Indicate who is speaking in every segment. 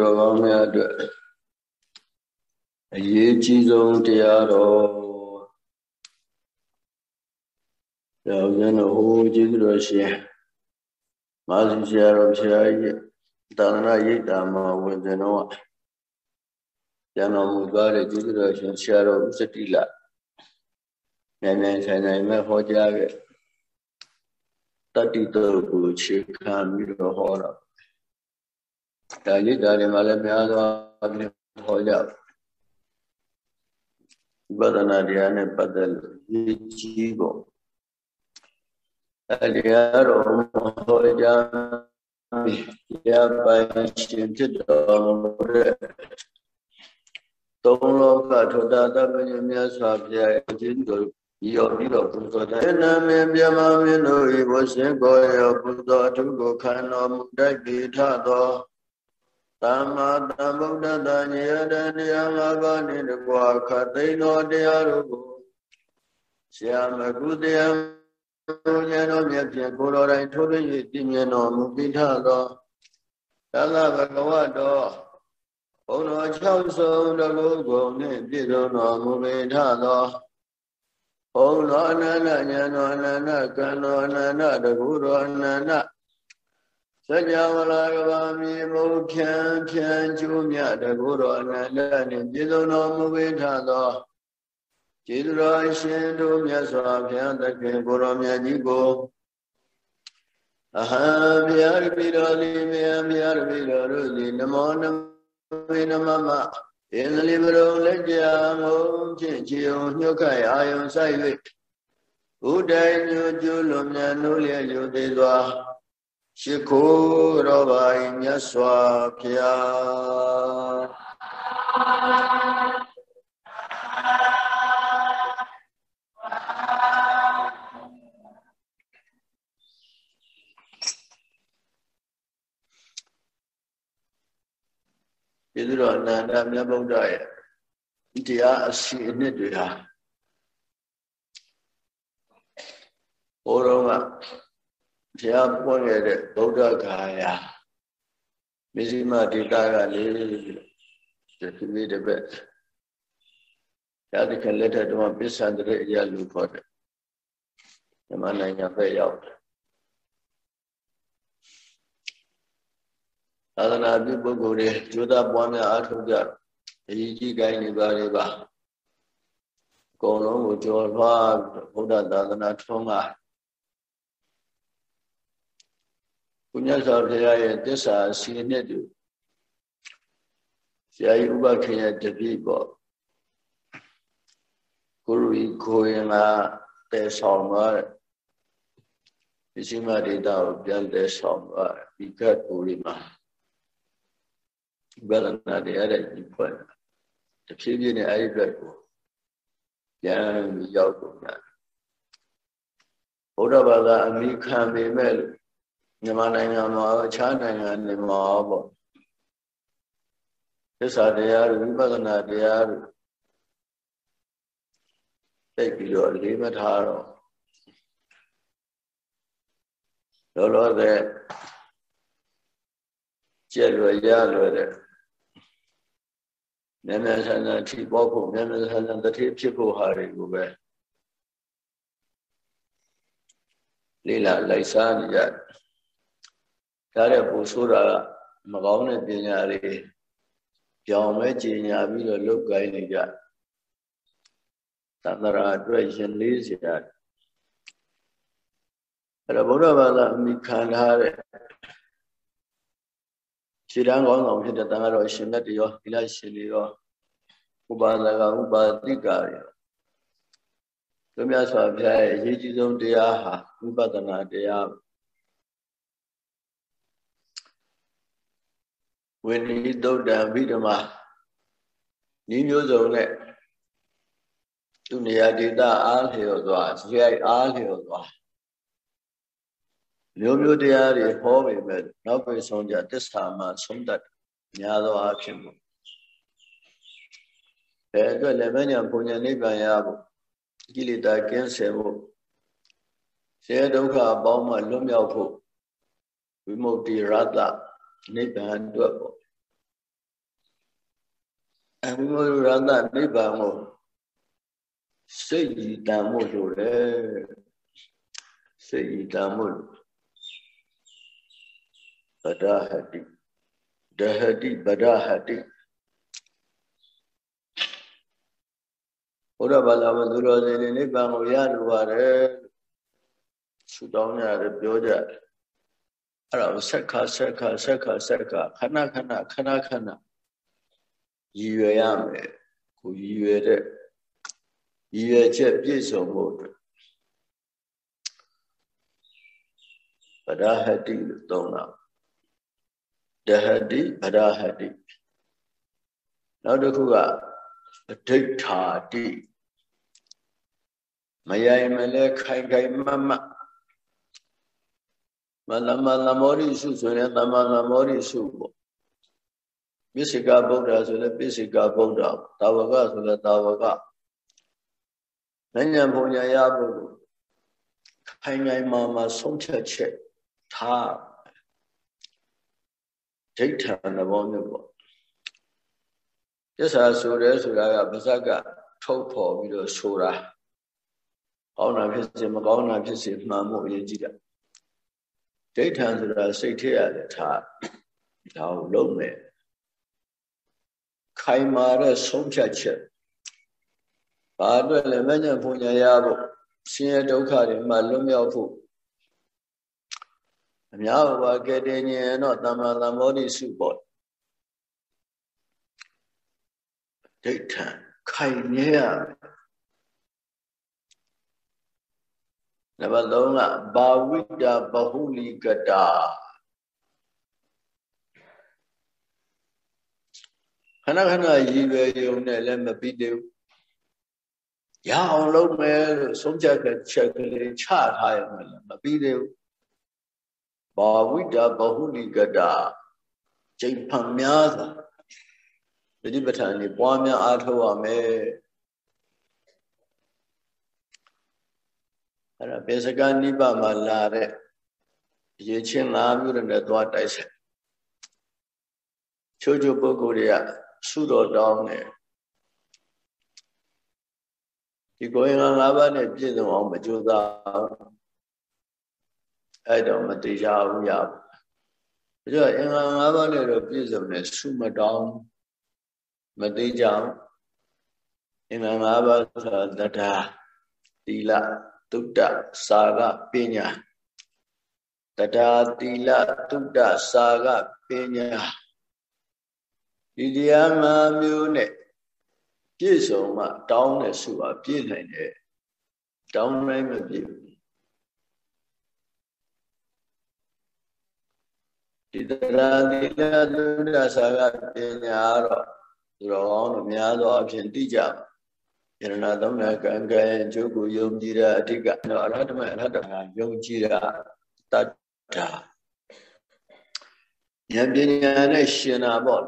Speaker 1: တော်ကောင်းများအတွက်အရေးကြီးဆုံးတရားတော်ကျောင်းကျွန်တော်ဟိုကျေးဇူးတော်ရှင်မာစီဆရာတော်ဆရာကြီးသာသနာရိပ်တာမှာဝင်ကျွန်တော်ကကျန်တော်မူသွားတဲ့ကျေးဇူးတော်ရှင်ဆရာတော်ဥစ္စတိလမြန်မြန်ဆိုင်ဆိုင်မဲ့ဟောကြားခဲ့တတိတော်ကိုခြေခံပြီးတော့ဟောတာ ဒါရိပ်တာတွေမှာလည်းများသောအားဖြင့်ဟောကြဝိပဿနာတရားနဲ့ပတ်သက်လို့ရည်ကြီးဖို့အတရားတော်ဟောကြားတရားပိုင်ရှင်ဖြစ်တော်မူတဲ့သုံးလောကထောတာတပညမြတ်စွာဘုရားအချင်းတော်ရောပြီးတော့ပူဇော်တဲ့နာမည်မြမမင်းတို့ဤဝရှင်ကိုရောပူဇော်အထုကိုခံတော်မူတတ်ပြီထသော သမ္မာသမ္ဗုဒ္ဓတဉာဏ်တရားငါးပါးနှင့်တကွာခသိန်းတော်တရားတို့ကိုဆရာမကုတရားဉာဏ်တော်မြတ်ဖြင့်ကိုယ်တော်တိုင်ထိုးထွင်း၍တည်မြဲတော်မူပြီးထသောသလဘဂဝတောဘုံတော်6ဆုံးတလူကုန်နှင့်ပြည့်စုံတော်မူပြီးထသောဘုံတော်အနန္တဉာဏ်တော်အနန္တကံတော်အနန္တတကူတော်အနန္တ စကြဝဠာကဘာမြေမုဖြံဖြံကျိုးမြတကူတော်အနန္တနှင့်ပြည့်စုံတော်မူပေထသောကျေးဇူးတော်ရှင်တို့မြတ်စွာဘုရားသခင်ကိုရောမြတ်ကြီးကိုအဟံဘုရားပိတော်လေးမြတ်ဘုရားပိတော်တို့သည်နမောနမေနမမအင်းလီဘရုံလက်ကြမုံဖြင့်ခြေုံညှုတ်ခိုက်အာယုံဆိုင်၍ဘုဒ္ဓညွကျိုးလွန်မြတ်နိုးလျက်ယူသေးစွာ ရှိခိုးတော်ပါ၏မြတ်စွာဘုရားကျေးဇူးတော်အနန္တမြတ်ဗုဒ္ဓရဲ့တရားအစီအနှစ်တွေဟာဘုရောက ဘုရားပွင့်ခဲ့တဲ့ဗုဒ္ဓဂါယာမဇ္ဈိမဒေတာကနေဒီကိတပတ်ရာသခင်လက်ထက်တုန်းကပစ္စံတရေအရာလူခေါ်တယ်မြန်မာနိုင်ငံပဲရောက်တယ်သာသနာပြုပုဂ္ဂိုလ်တွေကျိုးသားပွားများအားထုတ်ကြအရေးကြီးကိုင်းနေပါလေပါအကုန်လုံးကိုကြော်လွှားဘုရားသာသနာထွန်းကား ဘုရားစွာဘုရားရဲ့တစ္ဆာစီနှစ်တူဆရာကြီးဥပခေရဲ့တပည့်ပေါ့ကိုရူကိုရင်ကတဲဆောင်သွားတယ်ပစ္စည်းမဒေတာကိုပြန်တဲဆောင်သွားတယ်ဒီကတ်ပူရီမှာဘယ်လနာတရားတဲ့ဒီဖွဲ့တဖြည်းဖြည်းနဲ့အဲ့ဒီဘက်ကိုပြန်ရောက်ကုန်တယ်ဘုရားဘာသာအမိခံပေမဲ့လို့ မြန်မာနိုင်ငံမှာအခြားနိုင်ငံတွေမှာပေါ့သစ္စာတရားတွေဝိပဿနာတရားတွေသိပြီးတော့လေးမထားတော့လောလောဆယ်ကျက်လွယ်ရလွယ်တဲ့မြန်မြန်ဆန်ဆန်ထိပေါ်ဖို့မြန်မြန်ဆန်ဆန်တတိဖြစ်ဖို့ဟာတွေကိုပဲလေးလာလိုက်စားနေကြ ဒါတဲ့ပူဆိုးတာကမကောင်းတဲ့ပညာတွေပြောင်းမဲ့ကျင်ညာပြီးတော့လုတ်ကိုင်းနေကြသန္တရာအတွက်ရင်လေးစရာအဲ့တော့ဗုဒ္ဓဘာသာအမိခံထားတဲ့ခြေတန်းကောင်းဆောင်ဖြစ်တဲ့တန်ခါတော်ရှင်မြတ်တရောဒီလရှင်တွေရောဥပါဒကဥပါတိကာရောသူများစွာဘုရားရဲ့အရေးကြီးဆုံးတရားဟာဝိပဿနာတရား ဝိနည်းသုတ်တံဗိဓမာဤမျိုးစုံနဲ့သူနေရာဒေသအားလျော်သွားဇေယျအားလျော်သွားမျိုးမျိုးတရားတွေဟောပေမဲ့နောက်ပြေဆုံးကြတစ္ဆာမှဆုံးတတ်များသောအားဖြင့်ပေါ့အဲအတွက်လည်းမညာဘုံညာနိဗ္ဗာန်ရဖို့ကိလေသာကင်းစင်ဖို့ဆဲဒုက္ခအပေါင်းမှလွတ်မြောက်ဖို့ဝိမု ക്തി ရတ္တ နိဗ္ဗာန်အတွက်ပေါ့ဝိမုရတနိဗ္ဗာန်ကိုစိတ်ကြည်တန်မှုလို့လေစိတ်ကြည်တန်မှုဗဒဟတိဒဟတိဗဒဟတိဘုရားဘာသာမသူတော်စင်နိဗ္ဗာန်ကိုရလိုပါတယ်ဆုတောင်းရတယ်ပြောကြတယ် အဲ့တော့ဆက်ခါဆက်ခါဆက်ခါဆက်ခါခဏခဏခဏခဏရည်ရွယ်ရမယ်ကိုရည်ရွယ်တဲ့ရည်ရွယ်ချက်ပြည့်စုံဖို့အတွက်ဗဒဟတိလို့သုံးတာဒဟတိဗဒဟတိနောက်တစ်ခုကအဋိဋ္ဌာတိမယိုင်မလဲခိုင်ခိုင်မမ မလမလမောရိစုဆိုရင်သမလမောရိစုပေါ့ပိစိကဗုဒ္ဓဆိုလည်းပိစိကဗုဒ္ဓတာဝကဆိုလည်းတာဝကဉာဏ်ပုံညာရဖို့ခိုင်ခိုင်မာမာဆုံးဖြတ်ချက်ထားဒိဋ္ဌာန်သဘောမျိုးပေါ့တစ္ဆာဆိုရဲဆိုတာကပါဇက်ကထုတ်ဖော်ပြီးတော့ဆိုတာကောင်းတာဖြစ်စေမကောင်းတာဖြစ်စေမှန်မှုအရေးကြီးတာ ဒိဋ္ဌာန်ဆိုတာစိတ်ထဲရတယ်ထားဒါကိုလုံးမယ်ခိုင်မာတဲ့ဆုံးဖြတ်ချက်ဘာအတွက်လဲမဉ္ဇဉ်ဘုံညာရဖို့ဆင်းရဲဒုက္ခတွေမှလွတ်မြောက်ဖို့အများဘာကတည်းကတော့တမ္မာသမောတိစုပေါ့ဒိဋ္ဌံခိုင်မြဲရ နံပါတ်3ကဘာဝိတာဘဟုလိကတာခဏခဏရည်ရွယ်ရုံနဲ့လည်းမပြီးသေးဘူးရအောင်လုပ်မယ်လို့ဆုံးဖြတ်ချက်ကလေးချထားရမယ်မပြီးသေးဘူးဘာဝိတာဘဟုလိကတာချိန်ဖန်များစွာတတိပဋ္ဌာန်ကြီးပွားများအားထုတ်ရမယ် အဲ့ဒါဘေစကနိဗ္ဗာန်မှာလာတဲ့ရေချင်း၅မျိုးနဲ့သွားတိုက်ဆက်ချိုးချိုးပုဂ္ဂိုလ်တွေကဆုတော်တောင်းတယ်ဒီကိုယ်ငါ၅ပါးနဲ့ပြည့်စုံအောင်မကြိုးစားအဲ့တော့မတရားဘူးရဘူးဒါကြောင့်အင်္ဂါ၅ပါးနဲ့တော့ပြည့်စုံတယ်ဆုမတောင်းမသေးကြဘူးအင်္ဂါ၅ပါးဆိုတာတထာသီလ သုတ္တစာကပညာတထာသီလသုတ္တစာကပညာဒီတရား၅မျိုးနဲ့ပြည့်စုံမှတောင်းတဲ့ဆုပါပြည့်နိုင်တယ်တောင်းနိုင်မပြည့်ဘူးဒီတရာသီလသုဒ္ဓဆာကပညာတော့သူတော်ကောင်းတို့များသောအဖြစ်သိကြပါ ယရဏသုံးရကံကံကျုပ်ကိုယုံကြည်တာအဓိကတော့အရဟတမအရဟတကယုံကြည်တာတတ္တာဉာဏ်ပညာနဲ့ရှင်တာပေါ့ဩ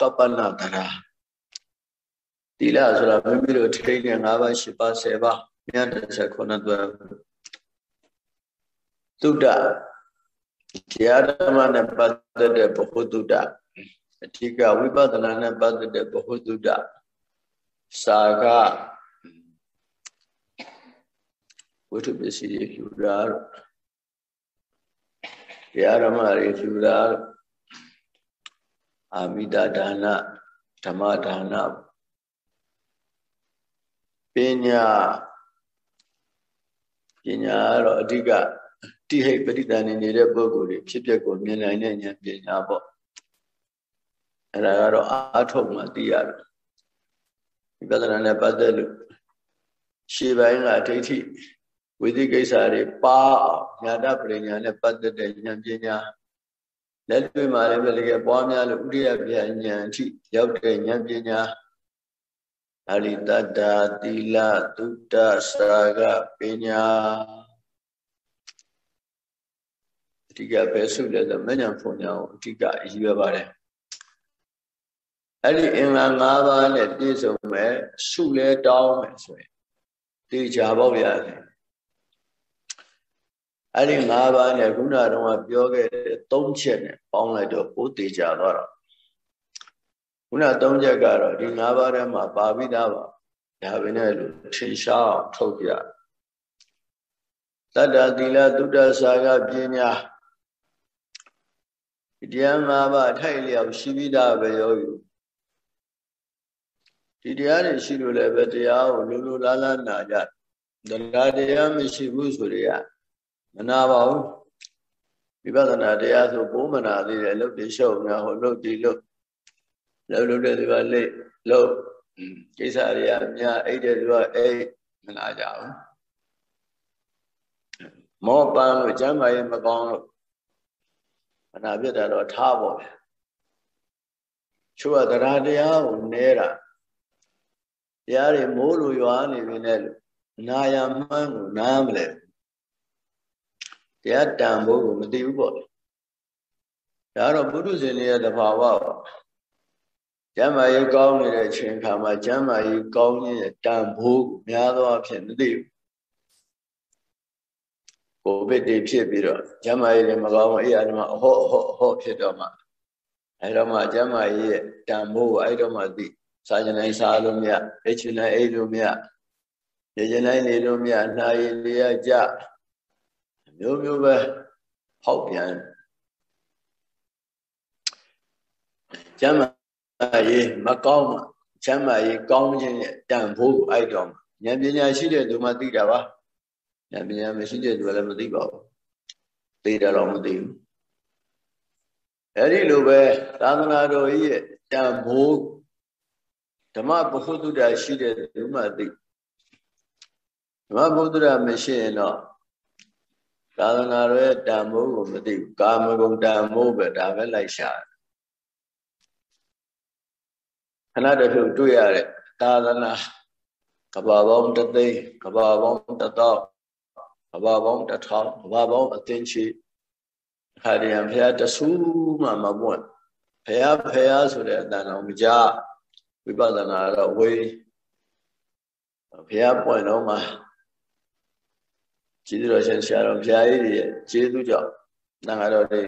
Speaker 1: ကပနတရာသီလဆိုတာမိမိတို့ထိန်းတဲ့၅ပါး၈ပါး၁၀ပါးမြတ်39သွဲသုဒ္ဓတရားဓမ္မနဲ့ပတ်သက်တဲ့ဘ ഹു တုဒ္ဒအဓိကဝိပဿနာနဲ့ပတ်သက်တဲ့ဘ ഹു တုဒ္ဒစာက ဝိထုပစ္စည်းတွေဖြူတာတရားဓမ္မတွေဖြူတာအာမိတဒါနဓမ္မဒါနပညာပညာကတော့အဓိကတိဟိတ်ပဋိသန္ဓေနေတဲ့ပုဂ္ဂိုလ်တွေဖြစ်ပျက်ကိုမြင်နိုင်တဲ့ဉာဏ်ပညာပေါ့အဲ့ဒါကတော့အာထုတ်မှသိရတယ်ဒီပဒနာနဲ့ပတ်သက်လို့ရှေးပိုင်းကဒိဋ္ဌိ ဝိသိကိစ္စတွေပါညာတပရိညာနဲ့ပတ်သက်တဲ့ဉာဏ်ပညာလက်တွေ့မှာလည်းပဲတကယ်ပွားများလို့ဥရိယပြဉာဏ်အထိရောက်တဲ့ဉာဏ်ပညာအရိတတ္တာသီလသုတ္တစာကပညာဓိကပဲဆုလဲဆိုမဉ္ဇဉ်ဖုန်ညာကိုအဓိကအရေးရပါတယ်အဲ့ဒီအင်္ဂါ၅ပါးနဲ့ပြည့်စုံမဲ့ဆုလဲတောင်းမယ်ဆိုရင်တေချာပေါ့ဗျာ အဲ့ဒီ၅ပါးနဲ့ခုနကတော့ပြောခဲ့တဲ့၃ချက်နဲ့ပေါင်းလိုက်တော့ပိုးတေချာသွားတော့ဝခုနသုံးချက်ကတော့ဒီ၅ပါးထဲမှာပါပြီးသားပါဒါပဲနဲ့လို့ထင်ရှားအောင်ထုတ်ပြတတ္တသီလသုတ္တစာကပညာဒီတရား၅ပါးထိုက်လျောက်ရှိပြီးသားပဲရောယူဒီတရားတွေရှိလို့လည်းပဲတရားကိုလူလူလားလားနာကြတရားတရားမရှိဘူးဆိုရ မနာပါဘူးဝိပဿနာတရားဆိုပိုးမနာသေးတယ်လုတ်တိရှုပ်များဟိုလုတ်တိလုတ်လုတ်လုတ်တဲ့သူကလိတ်လုတ်ကိစ္စတွေအများအိတ်တဲ့သူကအိတ်မနာကြဘူးမောပန်းလို့ကျမ်းမာရေးမကောင်းလို့အနာပြတ်တာတော့ထားပေါ့ဗျချို့ကတရားတရားကိုနဲတာတရားတွေမိုးလိုရွာနေပြီနဲ့နာယမှန်းကိုနားမလဲ တရားတန်ဖို့ကိုမသိဘူးပေါ့ဒါတော့ပုထုဇဉ်တွေရဲ့တဘာဝပါကျမ်းမာရေးကောင်းနေတဲ့အချိန်ခါမှာကျမ်းမာရေးကောင်းခြင်းရဲ့တန်ဖိုးများသောအားဖြင့်မသိဘူးကိုဗစ်တွေဖြစ်ပြီးတော့ကျမ်းမာရေးလည်းမကောင်းဘူးအဲ့အမှအဟောအဟောအဟောဖြစ်တော့မှအဲ့တော့မှကျမ်းမာရေးရဲ့တန်ဖိုးကိုအဲ့တော့မှသိစားကြနိုင်စားလို့မရအိတ်ချနိုင်အိတ်လို့မရနေကြနိုင်နေလို့မရနှာရည်လျက်ကြ မျိုးမျိုးပဲဟောက်ပြန်ကျမ်းမာရေးမကောင်းမှကျမ်းမာရေးကောင်းခြင်းရဲ့တန်ဖိုးကိုအဲ့တော့ဉာဏ်ပညာရှိတဲ့သူမှသိတာပါဉာဏ်ပညာမရှိတဲ့သူကလည်းမသိပါဘူးသိတယ်တော့မသိဘူးအဲ့ဒီလိုပဲသာသနာတော်ကြီးရဲ့တန်ဖိုးဓမ္မပုဟုတုတ္တရှိတဲ့သူမှသိဓမ္မပုဟုတုတ္တမရှိရင်တော့ သာသနာတော်ရဲ့တန်ဖိုးကိုမသိဘူးကာမဂုဏ်တန်ဖိုးပဲဒါပဲလိုက်ရှာခဏတည်းတွေ့ရတဲ့သာသနာကဘာပေါင်းတသိန်းကဘာပေါင်းတသောကဘာပေါင်းတထောင်ကဘာပေါင်းအသင်ချီအခါတည်းဘုရားတဆူမှမပွင့်ဘုရားဘုရားဆိုတဲ့အတန်တော်မကြဝိပဿနာတော့ဝေးဘုရားပွင့်တော့မှ ကျေးဇူးတော်ရှင်ဆရာတော်ဘုရားကြီးရဲ့ကျေးဇူးကြောင့်သံဃာတော်တွေ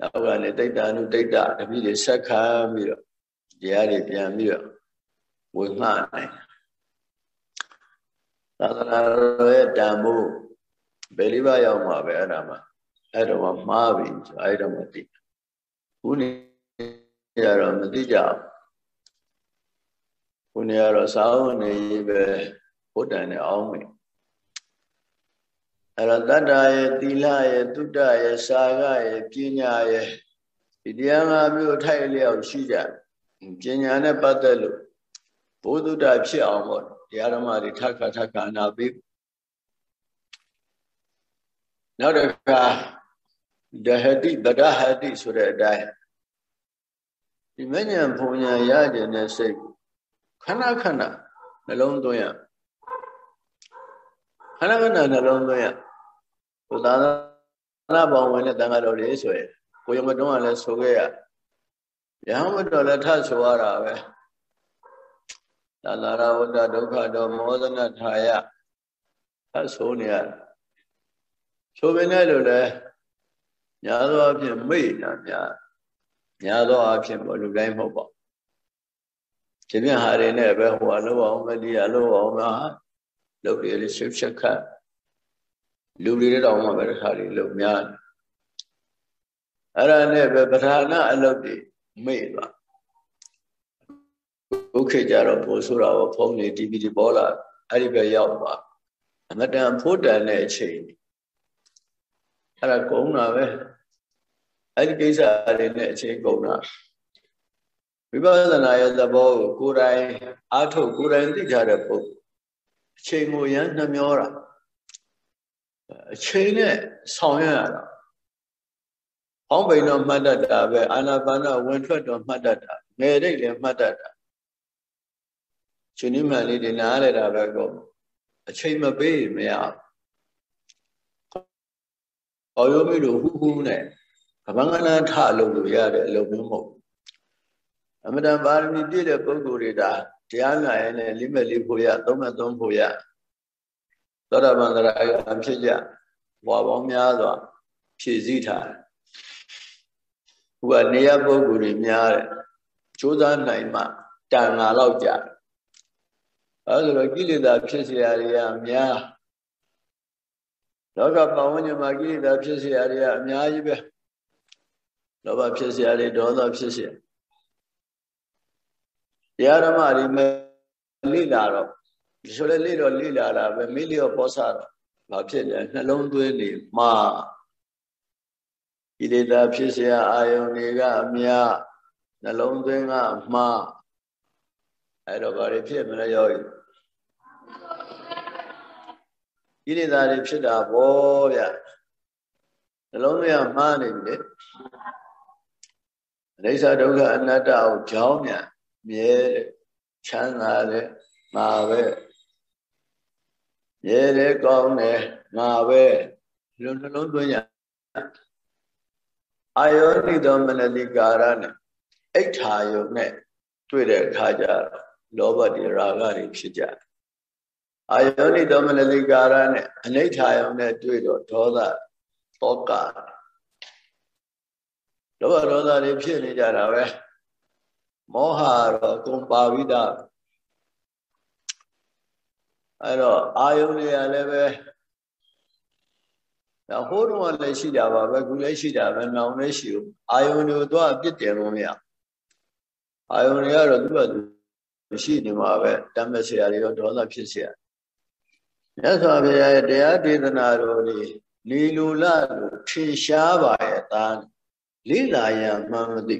Speaker 1: နောက်ကနေတိတ်တာနုတိတ်တာတပည့်တွေဆက်ခံပြီးတော့တရားတွေပြန်ပြီးတော့ဝေငှနိုင်သာသနာတော်ရဲ့တန်ဖိုးဘယ်လေးပါးရောက်မှာပဲအဲ့ဒါမှအဲ့တော့မှမှားပြီဆိုအဲ့တော့မှသိခုနေရတော့မသိကြဘူးခုနေရတော့စာအုပ်နေပဲဘုဒ္ဓံနဲ့အောင်းမယ် အဲ့တော့တတ္တရဲ့သီလရဲ့တုဒ္ဒရဲ့စာကရဲ့ပညာရဲ့ဒီတရားငါးမျိုးထိုက်လျောက်ရှိကြပညာနဲ့ပတ်သက်လို့ဘုဒ္ဓတဖြစ်အောင်ပေါ့တရားဓမ္မတွေထပ်ခါထပ်ခါနာပြီးနောက်တစ်ခါဒဟတိဗဒဟတိဆိုတဲ့အတိုင်းဒီမဉ္ဇဉ်ဘုံညာရကျင်တဲ့စိတ်ခဏခဏနှလုံးသွင်းရခဏခဏနှလုံးသွင်းရ ကိုသာသနာပေါင်းဝင်တဲ့တန်ခါတော်တွေဆိုရင်ကိုယမတုံးကလည်းဆိုခဲ့ရရဟန်းဝတ္တော်လည်းထဆိုရတာပဲသာလာရဝတ္တဒုက္ခတော်မောဒနာထာယထဆိုနေရဆိုပင်လည်းလို့လည်းညာသောအဖြစ်မိတ်တာများညာသောအဖြစ်ဘလူတိုင်းမဟုတ်ပါဒီမြဟာတွေနဲ့ပဲဟိုအလုံးအောင်မဒီအလုံးအောင်မှာလုပ်ရလေးရှုပ်ချက်ခတ် လူတွေတော့မှပဲတခါလေးလုံများအဲ့ဒါနဲ့ပဲပဓာနာအလုပ်တွေမေ့သွားဘုခေကြတော့ပို့ဆိုတာဘောဖုံးနေ DVD ပေါ်လာအဲ့ဒီပဲရောက်သွားအမတန်ဖို့တန်တဲ့အချိန်အဲ့ဒါကုန်းတာပဲအဲ့ဒီကိစ္စတွေနဲ့အချိန်ကုန်တာဝိပဿနာရဲ့သဘောကိုကိုယ်တိုင်အားထုတ်ကိုယ်တိုင်သိကြတဲ့ပုဂ္ဂိုလ်အချိန်ကိုရမ်းနှမျောတာ အချိန်နဲ့ဆောင်ရွက်ရတာဟောင်းပိန်တော့မှတ်တတ်တာပဲအာနာပါနဝင်ထွက်တော့မှတ်တတ်တာငယ်တိတ်လည်းမှတ်တတ်တာရှင်နိမှန်လေးတွေနားရတာပဲကောအချိန်မပေးမရဟောရောမိလို့ဟူးဟူးနဲ့ကပန်းကနာထအလုပ်လို့ရတဲ့အလုပ်မျိုးမဟုတ်အမတန်ပါရမီပြည့်တဲ့ပုဂ္ဂိုလ်တွေဒါတရားနာရင်လည်းလိမဲ့လေးဖို့ရသုံးမဲ့သုံးဖို့ရ သောတာပန်တရားအဖြစ်ကြဘဝပေါင်းများစွာဖြည့်စည်းထားတယ်။ခုကနေရပုဂ္ဂိုလ်တွေများတယ် ကြိုးစားနိုင်မှတန်ငါလောက်ကြာအဲဒါဆိုတော့ကိလေသာဖြစ်เสียရတွေအများလောကပတ်ဝန်းကျင်မှာကိလေသာဖြစ်เสียရတွေအများကြီးပဲလောဘဖြစ်เสียရတွေဒေါသဖြစ်เสียတရားဓမ္မတွေမလိလာတော့ဒီ ဆိုလေလိတော့လိလာတာပဲမိလျော့ပေါ်စားတော့ဘာဖြစ်လဲနှလုံးသွင်းနေမှာကိလေသာဖြစ်เสียအာယုန်တွေကအများနှလုံးသွင်းကမှားအဲ့တော့ဘာတွေဖြစ်မလဲရောကိလေသာတွေဖြစ်တာဗောဗျနှလုံးသွင်းကမှားနေပြီလေအိဋ္ဌဒုက္ခအနတ္တကိုကြောင်းမြန်မြဲချမ်းသာတယ်ငါပဲ မြဲတယ်ကောင်းတယ်ငါပဲဒီလိုနှလုံးသွင်းရအာယောနိသောမနတိကာရနဲ့အိဋ္ဌာယုံနဲ့တွေ့တဲ့အခါကျလောဘတွေရာဂတွေဖြစ်ကြတယ်အာယောနိသောမနတိကာရနဲ့အနိဋ္ဌာယုံနဲ့တွေ့တော့ဒေါသတောကလောဘဒေါသတွေဖြစ်နေကြတာပဲမောဟတော့ကုံပါဝိဒ အဲ့တော့အာယုန်တွေကလည်းပဲဒါဟိုးတော့လည်းရှိတာပါပဲခုလည်းရှိတာပဲနောင်လည်းရှိဘူးအာယုန်တွေကိုတော့အပြစ်တင်လို့မရအာယုန်တွေကတော့သူ့ဘာသူရှိနေမှာပဲတမ်းမဲ့ဆရာတွေတော့ဒေါသဖြစ်ဆရာမြတ်စွာဘုရားရဲ့တရားဒေသနာတော်တွေလီလူလလို့ထင်ရှားပါရဲ့သားလိလာယမှန်မသိ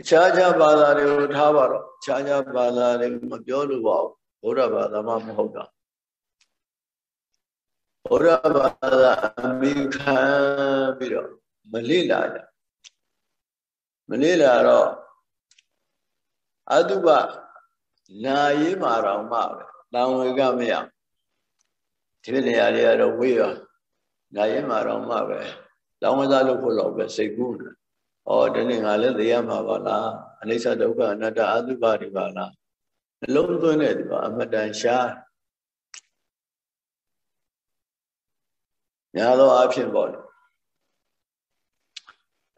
Speaker 1: အခြားခြားဘာသာတွေကိုထားပါတော့အခြားခြားဘာသာတွေမပြောလို့ပါဘူးဘုရားဘာသာမှမဟုတ်တာဘုရားဘာသာအမိခံပြီးတော့မလိလာကြမလိလာတော့အတုပနာရေးမှာတော့မှပဲတန်ဝေကမရဒီနေရာတွေကတော့ဝေးရောနာရေးမှာတော့မှပဲလောင်းဝသားလို့ဖို့တော့ပဲစိတ်ကူးတယ် ဩဒီနေ့ငါလည်းသိရမှာပါလားအနိစ္စဒုက္ခအနတ္တအတုပတွေပါလားနှလုံးသွင်းတဲ့ဒီကအမတန်ရှားညာသောအဖြစ်ပေါ့လေ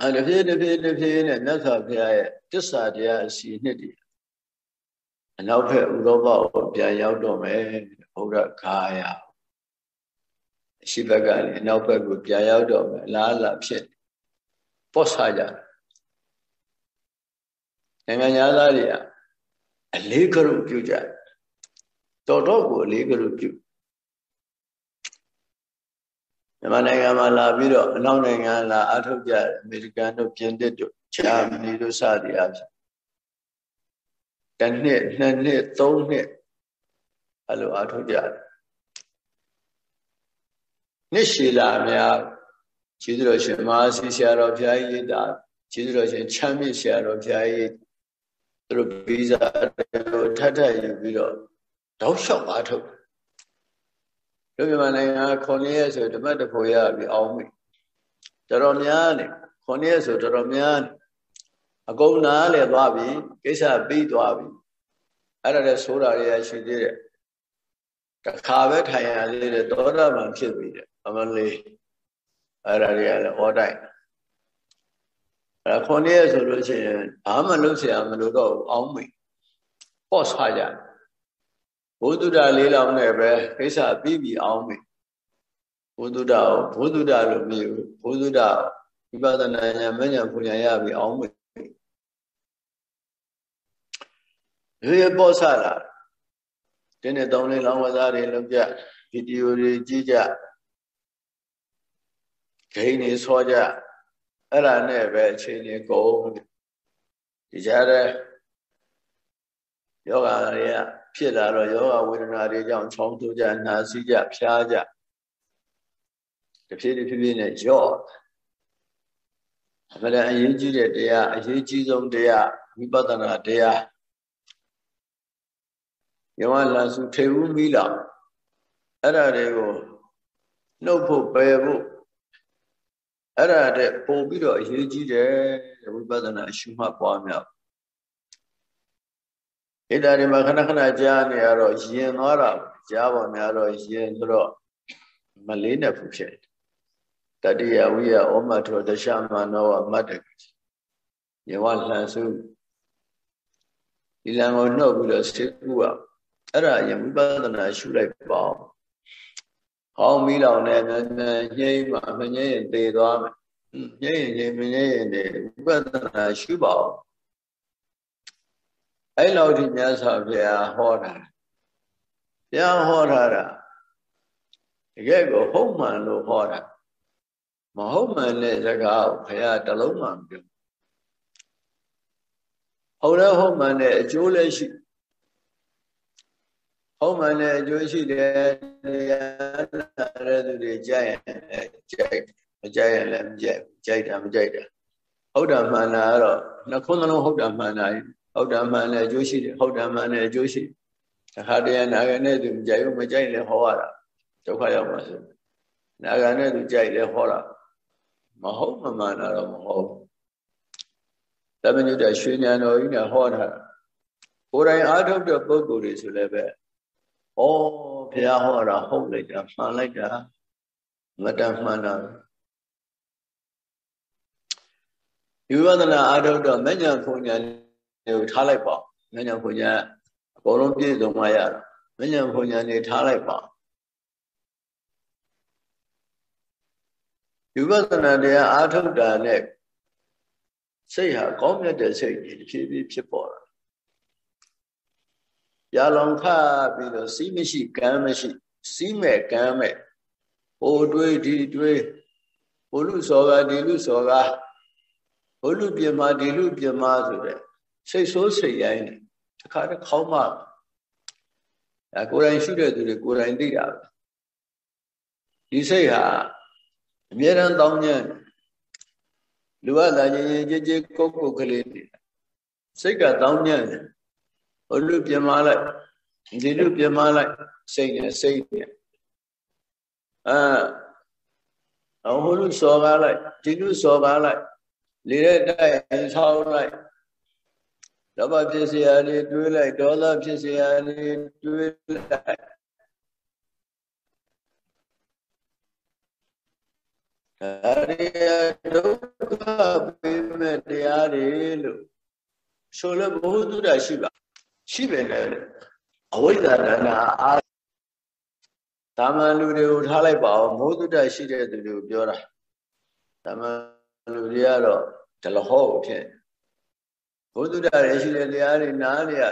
Speaker 1: အဲတဖြည်းတဖြည်းတဖြည်းနဲ့မြတ်စွာဘုရားရဲ့တစ္ဆာတရားအစီနှစ်တည်းအနောက်ဘက်ဥရောပကိုပြန်ရောက်တော့မယ်ဘုရားခါယအရှိဘက်ကနေအနောက်ဘက်ကိုပြန်ရောက်တော့မယ်လားလားဖြစ် ပေါ့ဆာကြနိုင်ငံသားတွေကအလေးကရုပြုကြတော်တော့ကိုအလေးကရုပြုမြန်မာနိုင်ငံမှာလာပြီးတော့အနောက်နိုင်ငံလာအထုတ်ကြအမေရိကန်တို့ပြင်သစ်တို့ဂျာမနီတို့စသည်အဖြစ်တနှစ်နှစ်နှစ်သုံးနှစ်အဲ့လိုအထုတ်ကြတယ်နှစ်ရှည်လာများ ကျေးဇူးတော်ရှင်မဟာစီဆရာတော်ဘုရားကြီးတာကျေးဇူးတော်ရှင်ချမ်းမြေ့ဆရာတော်ဘုရားကြီးသူတို့ဗီဇာကိုထပ်ထပ်ယူပြီးတော့တောက်လျှောက်အားထုတ်တို့မြန်မာနိုင်ငံ9ရက်ဆိုဓမ္မတဖို့ရပြီးအောင်ပြီတော်တော်များနေ9ရက်ဆိုတော်တော်များနေအကုန်နားလေသွားပြီကိစ္စပြီးသွားပြီအဲ့ဒါလည်းဆိုတာရရှိသေးတယ်တခါပဲထိုင်ရသေးတယ်သောတာပန်ဖြစ်ပြီတဲ့အမလေး အဲ့ဒါတွေကလည်းဩတိုက်အဲ့ခုနှစ်ရက်ဆိုလို့ရှိရင်ဘာမှလုပ်เสียမလို့တော့အောင်းမိပေါ့ဆွာကြဘုဒ္ဓတာလေးလောင်နဲ့ပဲကိစ္စပြီးပြီးအောင်းမိဘုဒ္ဓတာကိုဘုဒ္ဓတာလို့မြည်ဘူးဘုဒ္ဓတာဝိပဿနာဉာဏ်မဉဏ်ပူဉာဏ်ရပြီးအောင်းမိရေပေါ့ဆလာဒီနေ့သုံးလေးလောင်းဝသားတွေလုပ်ကြဗီဒီယိုတွေကြည့်ကြ ဂိမ်းနေဆွာကြအဲ့ဒါနဲ့ပဲအချိန်လေးကုန်ဒီကြားတဲ့ယောဂတွေကဖြစ်လာတော့ယောဂဝေဒနာတွေကြောင့်ချောင်းထိုးကြနှာစီးကြဖျားကြတဖြည်းဖြည်းဖြည်းနဲ့ကြော့အမှန်တန်အရေးကြီးတဲ့တရားအရေးကြီးဆုံးတရားဝိပဿနာတရားယောဂလာစုထေဦးမိလာအဲ့ဒါတွေကိုနှုတ်ဖို့ပယ်ဖို့ အဲ့ဒါတဲ့ပို့ပြီးတော့အရေးကြီးတယ်ဝိပဿနာရှုမှတ်ပွားများဣဒ္ဓတွေမှာခဏခဏကြားနေရတော့ယင်သွားတာကြားပါများတော့ယင်ဆိုတော့မလေးနဲ့ဘူးဖြစ်တတိယဝိယဩမထောတရှမနောဝမတ္တညဝလှန်စုဒီလံကိုနှုတ်ပြီးတော့စေကူอ่ะအဲ့ဒါရင်ဝိပဿနာရှုလိုက်ပါ ဟောင်းမီးလောင်နဲ့နည်းနည်းညှိမှမငြိရင်သေသွားမယ်ညှိရင်ညှိမငြိရင်သေဝိပဿနာရှုပါဦးအဲ့လောက်ဒီမြတ်စွာဘုရားဟောတာဘုရားဟောထားတာတကယ်ကိုဟုတ်မှန်လို့ဟောတာမဟုတ်မှန်တဲ့စကားကိုဘုရားတလုံးမှမပြောဟုတ်လဲဟုတ်မှန်တဲ့အကျိုးလည်းရှိ ဟုတ်မှန်တဲ့အကျိုးရှိတယ်တရားနာတဲ့သူတွေကြိုက်ရင်ကြိုက်မကြိုက်ရင်လည်းမကြိုက်ကြိုက်တာမကြိုက်တာဟုတ်တာမှန်တာကတော့နှခုနှလုံးဟုတ်တာမှန်တာဟုတ်တာမှန်တဲ့အကျိုးရှိတယ်ဟုတ်တာမှန်တဲ့အကျိုးရှိတခါတည်းနာဂနဲ့သူမကြိုက်ဘူးမကြိုက်လည်းဟောရတာဒုက္ခရောက်မှာဆိုနာဂနဲ့သူကြိုက်လည်းဟောတာမဟုတ်မမှန်တာတော့မဟုတ်သမဏုတရွှေဉာဏ်တော်ကြီးနဲ့ဟောတာကိုယ်တိုင်အားထုတ်တဲ့ပုဂ္ဂိုလ်တွေဆိုလည်းပဲ ဩဘုရားဟောတာဟုတ်လိုက်တာမှန်လိုက်တာမတန်မှန်တာဒီဝဒနာအားထုတ်တော့မဉ္ဇဉ်ဖုန်ညာကိုထားလိုက်ပါမဉ္ဇဉ်ဖုန်ညာအကုန်လုံးပြည့်စုံမှရတာမဉ္ဇဉ်ဖုန်ညာနေထားလိုက်ပါဒီဝဒနာတရားအားထုတ်တာနဲ့စိတ်ဟာကောင်းမြတ်တဲ့စိတ်ကြီးဖြည်းဖြည်းဖြစ်ပေါ်လာ ရလောင်ခပြီးတော့စီးမရှိကမ်းမရှိစီးမဲ့ကမ်းမဲ့ဟိုတွေးဒီတွေးဟိုလူစောကဒီလူစောကဟိုလူပြမဒီလူပြမဆိုတဲ့စိတ်ဆိုးစိတ်ရိုင်းနေတခါတည်းခေါင်းမအဲကိုယ်တိုင်ရှိတဲ့သူတွေကိုယ်တိုင်သိတာပဲဒီစိတ်ဟာအမြဲတမ်းတောင်းညံ့လူကသာချင်းချင်းကြည်ကြည်ကိုကိုကလေးနေစိတ်ကတောင်းညံ့တယ် ဟိုလူပြမလိုက်ဒီလူပြမလိုက်စိတ်နဲ့စိတ်နဲ့အာဟိုလူစော်ကားလိုက်ဒီလူစော်ကားလိုက်လေတဲ့တိုက်ဆောင်းလိုက်လောဘဖြစ်เสียတွေတွေးလိုက်ဒေါသဖြစ်เสียတွေတွေးလိုက်ဒါရီဒုက္ခပေးမဲ့တရားတွေလို့ဆိုလို့ဘုဟုတုဒ္ဒရှိပါ ရှိပဲလေအဝိဇ္ဇာတဏ္ဍာအာတာမန်လူတွေကိုထားလိုက်ပါအောင်မိုးတုဒ္ဒရှိတဲ့သူတွေကိုပြောတာတာမန်လူတွေကတော့ဒလဟောကိုဖြစ်ဘုသူဒ္ဓရရှိတဲ့တရားတွေနားနေရ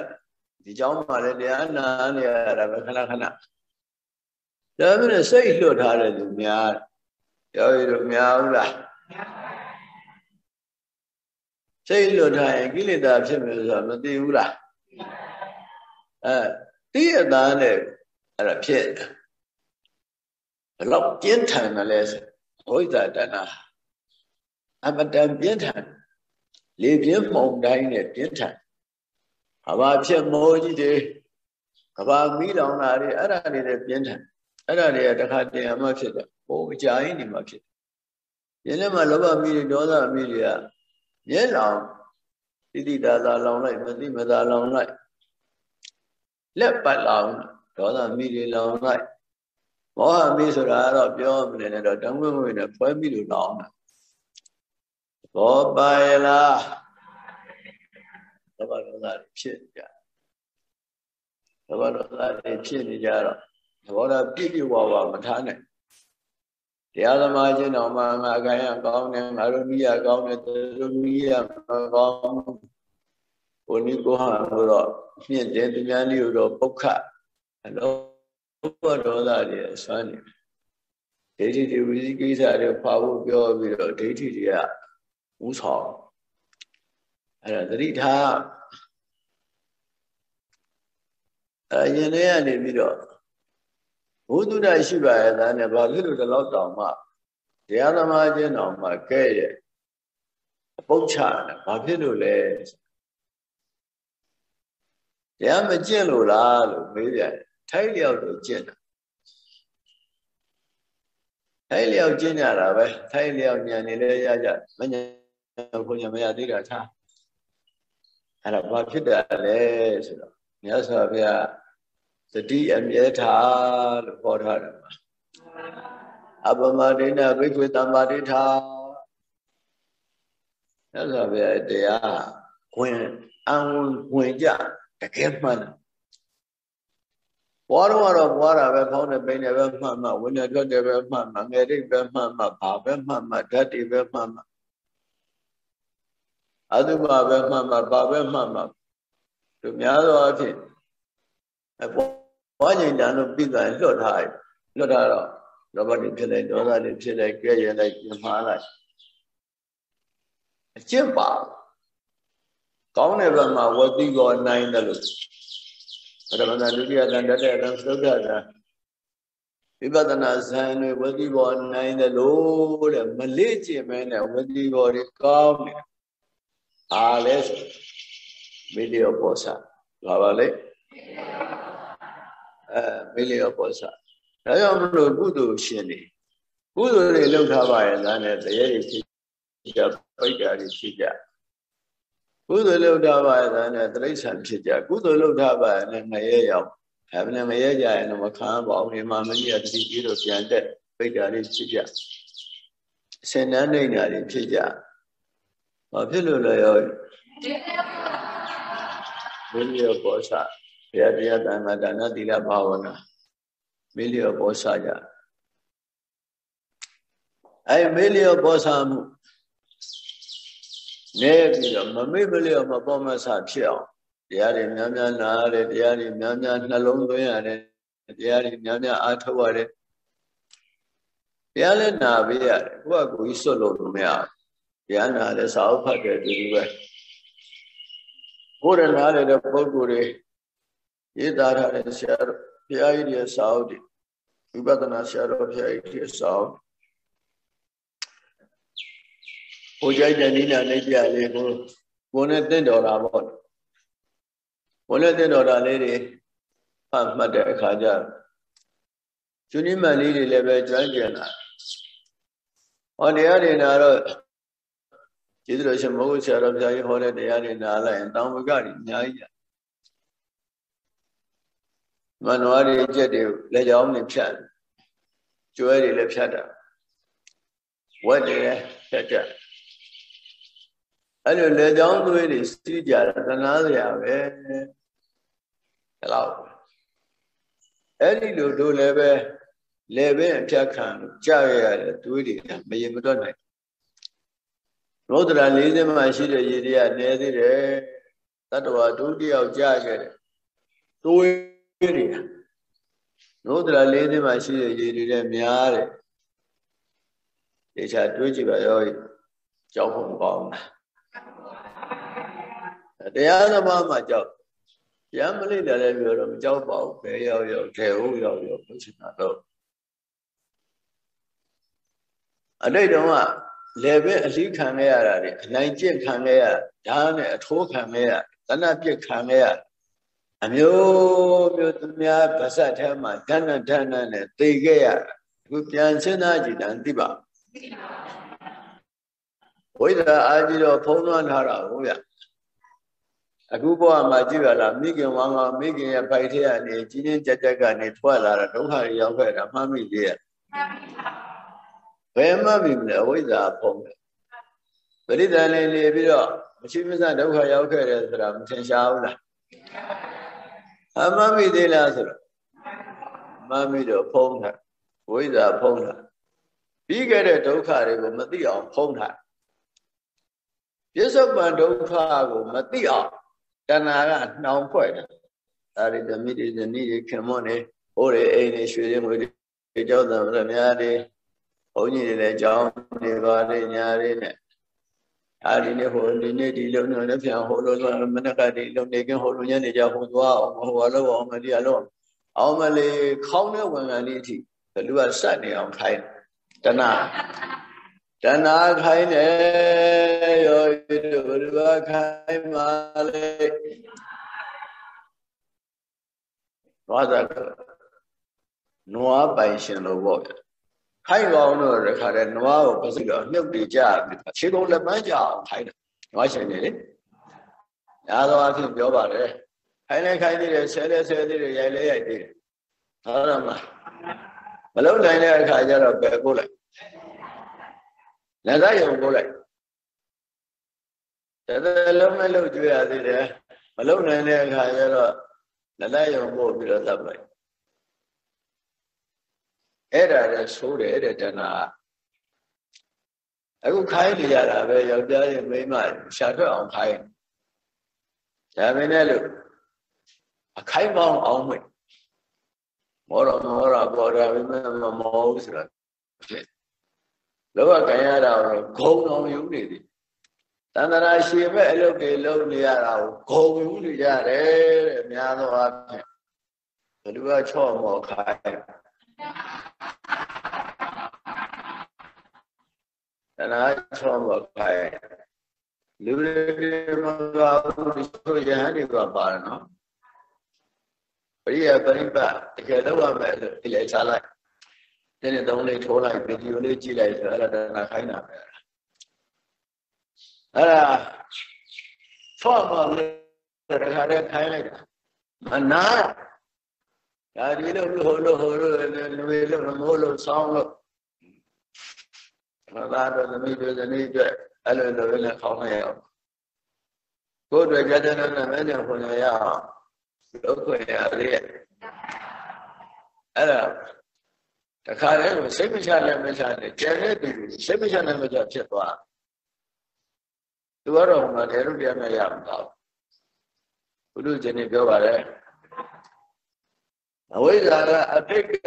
Speaker 1: ဒီเจ้าမှာလည်းတရားနားနေရတာပဲခဏခဏဒါပေမဲ့စိတ်လွတ်ထားတဲ့လူများပြောရလို့များဘူးလားစိတ်လွတ်ထားရင်ကိလေသာဖြစ်မယ်ဆိုတာမသိဘူးလား အဲတိရသားနဲ့အဲ့ဒါဖြစ်ဘလောက်ပြင်းထန်တယ်လဲဆိုဘုရားတဏ္ဍာအမတန်ပြင်းထန်လေပြင်းမှုန်တိုင်းနဲ့ပြင်းထန်ကဘာဖြစ်မိုးကြီးတွေကဘာမီးလောင်တာတွေအဲ့ဒါတွေလည်းပြင်းထန်အဲ့ဒါတွေကတခါတည်းအမှဖြစ်တယ်ဟိုအကြာကြီးနေမှဖြစ်တယ်ရင်းနဲ့မှလောဘမီးတွေဒေါသမီးတွေကရဲလောင်တိတိတာတာလောင်လိုက်မသိမသာလောင်လိုက် လက်ပတ်လောင်ဒေါသမီးတွေလောင်လိုက်မောဟမီးဆိုတာကတော့ပြောမနေနဲ့တော့တံွေ့ဝေနဲ့ဖွဲပြီးလို့လောင်တာဘောပါယလားလောဘဒေါသတွေဖြစ်ကြလောဘဒေါသတွေဖြစ်နေကြတော့သဘောထားပြည့်ပြည့်ဝဝမထားနိုင်တရားသမားချင်းတော်မှာငါအခိုင်အကောင်းတယ်ငါတို့မိရကောင်းတယ်သူတို့မိရမကောင်း ဘုန်းကြီးကိုဟာလို့တော့မြင့်တယ်သူများလေးတို့ပုခအလောဘဒေါသတွေအစွမ်းနေဒိဋ္ဌိတွေဝိသိကိစ္စတွေဖာဖို့ပြောပြီးတော့ဒိဋ္ဌိတွေကဥဆောင်အဲ့ဒါသတိထားအဲ့ရင်ထဲကနေပြီးတော့ဘုသူဒ္ဓရှိပါရဲ့သားနဲ့ဘာဖြစ်လို့ဒီလောက်တောင်မှတရားသမားချင်းတောင်မှကဲ့ရဲ့အပုတ်ချတယ်ဘာဖြစ်လို့လဲ တရားမကျင့်လို့လားလို့မေးပြန်ထိုက်လျောက်တော့ကျင့်တာထိုက်လျောက်ကျင့်ကြတာပဲထိုက်လျောက်ဉာဏ်နေလဲရကြမဉာဏ်ဘုညာမရသေးတာထားအဲ့ဒါဘာဖြစ်တာလဲဆိုတော့မြတ်စွာဘုရားသတိအမြဲထားလို့ဟောထားတယ်မှာအပမဒိနဘိက္ခွေတမ္ပါဒိဋ္ဌာမြတ်စွာဘုရားတရားဝင်အံဝင်ကြ တကယ်မှန်တယ်ဘွားတော့ကတော့ဘွားတာပဲဖောင်းနေပိနေပဲမှတ်မှတ်ဝင်နေထွက်တယ်ပဲမှတ်မှတ်ငယ်တိတ်ပဲမှတ်မှတ်ဘာပဲမှတ်မှတ်ဓာတ်တွေပဲမှတ်မှတ်အတုပါပဲမှတ်မှတ်ဘာပဲမှတ်မှတ်သူများသောအဖြစ်အဘွားကျင်တန်လို့ပြီးသွားရင်လွတ်ထားလွတ်ထားတော့လောဘတွေဖြစ်လိုက်ဒေါသတွေဖြစ်လိုက်ကြဲရလိုက်ပြမှားလိုက်အကျင့်ပါ ကောင်းတဲ့ဘက်မှာဝတိကောနိုင်တယ်လို့ပရမဏဒုတိယတန်တတဲ့တန်သုဒ္ဓတာဝိပဿနာဇန်တွေဝတိဘောနိုင်တယ်လို့တဲ့မလေ့ကျင့်မဲနဲ့ဝတိဘောတွေကောင်းတယ်အားလဲဆိုမိလျောပောစာဘာပါလဲအဲမိလျောပောစာဒါကြောင့်မလို့ကုသိုလ်ရှင်နေကုသိုလ်တွေလုပ်ထားပါရဲ့လားနဲ့တရေတွေဖြစ်ကြပိတ်တာတွေဖြစ်ကြ ကုသိုလ်လုပ်ထားပါရဲ့လားနဲ့တိရစ္ဆာန်ဖြစ်ကြကုသိုလ်လုပ်ထားပါရဲ့နဲ့ငရဲရောက်ဒါပေမဲ့ငရဲကြရင်တော့မခံပါဘူးဒီမှာမကြီးကတတိကြီးတို့ပြန်တက်ပိတ်တာတွေဖြစ်ကြဆင်နှန်းနေတာတွေဖြစ်ကြဘာဖြစ်လို့လဲရောဘုရားဘောဆာဘုရားတရားတန်ခါဒါနသီလဘာဝနာမေးလျော်ဘောဆာကြအဲမေးလျော်ဘောဆာမှု နေပြီးတော့မမေ့မလျော်မပေါ်မဆာဖြစ်အောင်တရားတွေများများနာရတယ်တရားတွေများများနှလုံးသွင်းရတယ်တရားတွေများများအားထုတ်ရတယ်တရားလည်းနာပေးရတယ်ကိုယ့်အကူကြီးစွတ်လို့မရဘူးတရားနာလည်းစာအုပ်ဖတ်တယ်ဒီလိုပဲကိုယ်ရနာတဲ့ပုဂ္ဂိုလ်တွေရေးသားထားတဲ့ဆရာတော်ဘုရားကြီးရဲ့စာအုပ်တွေဝိပဿနာဆရာတော်ဘုရားကြီးရဲ့စာအုပ် ဟိုကြိုက်တဲ့နိနာနေပြလေးကိုကိုယ်နဲ့တင့်တော်တာပေါ့ကိုယ်နဲ့တင့်တော်တာလေးတွေဖတ်မှတ်တဲ့အခါကျကျွနိမန်လေးတွေလည်းပဲကျွမ်းကျင်လာဟောတရားတွေနာတော့ကျေးဇူးတော်ရှင်မဟုတ်ဆရာတော်ဘုရားကြီးဟောတဲ့တရားတွေနားလိုက်ရင်တောင်ဝကတွေအများကြီးမနွားတွေကြက်တွေလက်ကြောင်းတွေဖြတ်ကျွဲတွေလည်းဖြတ်တာဝက်တွေလည်းဖြတ်ကြ အဲ့လိုလက်ကြောင်းသွေးတွေစီးကြတာသနာစရာပဲဒီလောက်အဲ့ဒီလိုတို့လည်းပဲလေပင်အဖြတ်ခံကြရရတဲ့သွေးတွေမရေမတွက်နိုင်လောဒရာ၄၀မှရှိတဲ့ရေတွေကနည်းသေးတယ်တတ္တဝါဒုတိယကြခဲ့တယ်သွေးတွေနို့တရာလေးသိမှရှိတဲ့ရေတွေလည်းများတယ်ဒေချာတွေးကြည့်ပါရောကြောက်ဖို့မကောင်းဘူး တရားသမားမှာကြောက်တရားမလိတယ်လည်းပြောတော့မကြောက်ပါဘူးဘယ်ရောက်ရောက်ထဲဟုတ်ရောက်ရောက်ဘုရားတော့အတိတ်တုန်းကလေပဲအလိခံခဲ့ရတာတွေအနိုင်ကျင့်ခံခဲ့ရဓာတ်နဲ့အထိုးခံခဲ့ရတဏှပြစ်ခံခဲ့ရအမျိုးမျိုးသူများဗဇတ်ထဲမှာဓာနဓာနနဲ့သိခဲ့ရအခုပြန်စဉ်းစားကြည့်တယ်သိပါ ဝိဒရာအာကြီးတော့ဖုံးလွှမ်းထားတာဟုတ်ဗျအခုဘဝမှာကြည့်ရလားမိခင်ဝမ်းကမိခင်ရဲ့ဖိုက်ထဲကနေကြီးချင်းကြက်ကြက်ကနေထွက်လာတာဒုက္ခရောက်ခဲ့တာမှတ်မိသေးရဲ့ဘယ်မှမလဲအဝိဇ္ဇာဖုံးတယ်ပရိသတ်လေးနေပြီးတော့မရှိမစဒုက္ခရောက်ခဲ့တယ်ဆိုတာမထင်ရှားဘူးလားအမမိသေးလားဆိုတော့မမိတော့ဖုံးတာဝိဇ္ဇာဖုံးတာပြီးခဲ့တဲ့ဒုက္ခတွေကိုမသိအောင်ဖုံးတာ ပြစ္ဆုတ်ပန်ဒုက္ခကိုမသိအောင်တဏှာကနှောင်ဖွဲ့တယ်ဒါတွေဓမိတွေဇနီးတွေခင်မွန်းနေဟိုတွေအိမ်တွေရွှေတွေငွေတွေကြောက်တယ်ဗရမများတွေဘုန်းကြီးတွေလည်းကြောင်းနေပါလေညာတွေနဲ့အာဒီနေ့ဟိုဒီနေ့ဒီလုံးလုံးလည်းပြန်ဟိုလိုဆိုမနက်ကဒီလုံးနေကင်းဟိုလိုညနေကြဟိုသွားအောင်ဟိုလောက်အောင်မဒီအလုံးအောင်မလေးခေါင်းနဲ့ဝင်ကန်လေးအထိလူကစက်နေအောင်ခိုင်းတဏ တဏခိုင်းတယ်ရောတို့ဘုရားခိုင်းပါလေနွားသာနွားပိုင်ရှင်လို့ပေါ့ဗျခိုင်းကောင်းတော့တခါတည်းနွားကိုပစိတော့မြုပ်တည်ကြပြီးခြေကုန်လက်ပန်းကြအောင်ခိုင်းတယ်နွားရှင်နေလေညာသောအဖြစ်ပြောပါတယ်ခိုင်းလဲခိုင်းသေးတယ်ဆဲလဲဆဲသေးတယ်ရိုက်လဲရိုက်သေးတယ်ဟုတ်တယ်မလားမလုံးနိုင်တဲ့အခါကျတော့ပဲကိုလိုက် လက်သားရုံကိုလိုက်တသက်လုံးမလုပ်ကြွရသေးတယ်မလုပ်နိုင်တဲ့အခါကျတော့လက်လက်ရုံပို့ပြီးတော့သတ်လိုက်အဲ့ဒါလည်းဆိုးတယ်တဲ့တဏှာအခုခိုင်းနေရတာပဲယောက်ျားရဲ့မိန်းမရှာထွက်အောင်ခိုင်းဒါပဲနဲ့လို့အခိုင်ပေါင်းအောင်မယ်မောရမောရပေါ်တာပဲမမောဘူးဆိုတာဖြစ် လောကကံရတာကိုဂုံတော်ယူနေသည်တန္တရာရှိမဲ့အလုပ်တွေလုပ်နေရတာကိုဂုံယူနေကြတယ်တဲ့များသောအားဖြင့်ဘယ်သူကချော့မော်ခိုင်းတဏှာချောမောခိုင်းလူတွေမပါဘူးဒီဆိုရဟန်းတွေကပါတယ်နော်ပရိယပရိပတ်တကယ်တော့ရမယ်လို့ဒီလေချလိုက် ဒီနေ့သုံးလေးထိုးလိုက်ဗီဒီယိုလေးကြည့်လိုက်ဆိုအဲ့ဒါတဏှာခိုင်းတာပဲအဲ့ဒါဖော့ပါလေတခါတည်းခိုင်းလိုက်တာမနာဒါဒီလိုဟိုလိုဟိုလိုလူတွေလို့မဟုတ်လို့ဆောင်းလို့ဘာသာတော်သမီးတွေဇနီးတွေအဲ့လိုလိုလည်းခေါင်းမရအောင်ကိုယ်တွေကြတဲ့နဲ့မဲ့ညခွန်ရအောင်လုပ်ခွင့်ရလေအဲ့ဒါ တခါတည်းစိတ်မချလည်းမချနဲ့ကျန်တဲ့သူစိတ်မချလည်းမချဖြစ်သွားသူကတော့ဟိုမှာတဲလို့တရားမရမှာတော့ဘုလိုဇနီးပြောပါတယ်အဝိဇ္ဇာကအတိတ်က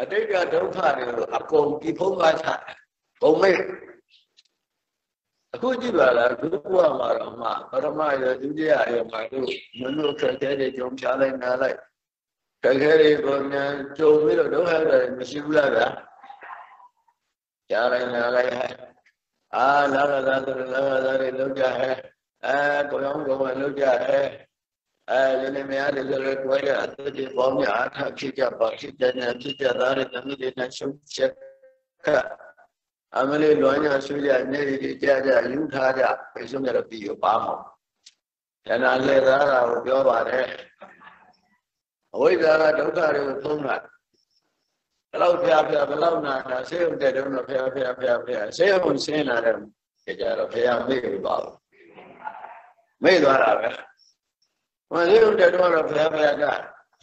Speaker 1: အတိတ်ကဒုက္ခတွေကိုအကုန်ဒီဖုံးကားချတယ်ဘုံမိတ်အခုကြည့်ပါလားဒုက္ခမှာတော့မှပရမရဒုတိယရမှာတို့မလို့ခက်ခဲတဲ့ကြုံချလိုက်နားလိုက် ခက်ခဲတွေကိုမြန်ကြုံပြီးတော့ဒုက္ခတွေမရှိဘူးလားဗျာကြားလိုက်နားလိုက်ဟဲ့အာလာလာသာတို့လာလာသာတွေလောက်ကြဟဲ့အဲကိုရောင်းကောင်းလောက်ကြဟဲ့အဲဒီနေ့များတယ်ဆိုတော့ကိုယ်ရအသက်ကြီးပေါင်းများအထဖြစ်ကြပါဖြစ်တဲ့ဖြစ်ကြသားတဲ့တမိတွေနဲ့ရှုပ်ချက်ကအမလေးလွန်ညာဆွေးကြနေရီကြကြယူထားကြပြေဆုံးကြတော့ပြီးရောပါမှာတဏှာလှည့်သားတာကိုပြောပါတယ် အဝိဇ္ဇာကဒုက္ခတွေကိုသုံးတာဘလောက်ဖျားဖျားဘလောက်နာတာဆေးုံတဲ့တုန်းတော့ဖျားဖျားဖျားဖျားဆေးုံဆင်းလာတယ်ကြတော့ဖျားမေ့ပါဘူးမေ့သွားတာပဲမလေးဦးတဲ့တော့ဘုရားဘုရားက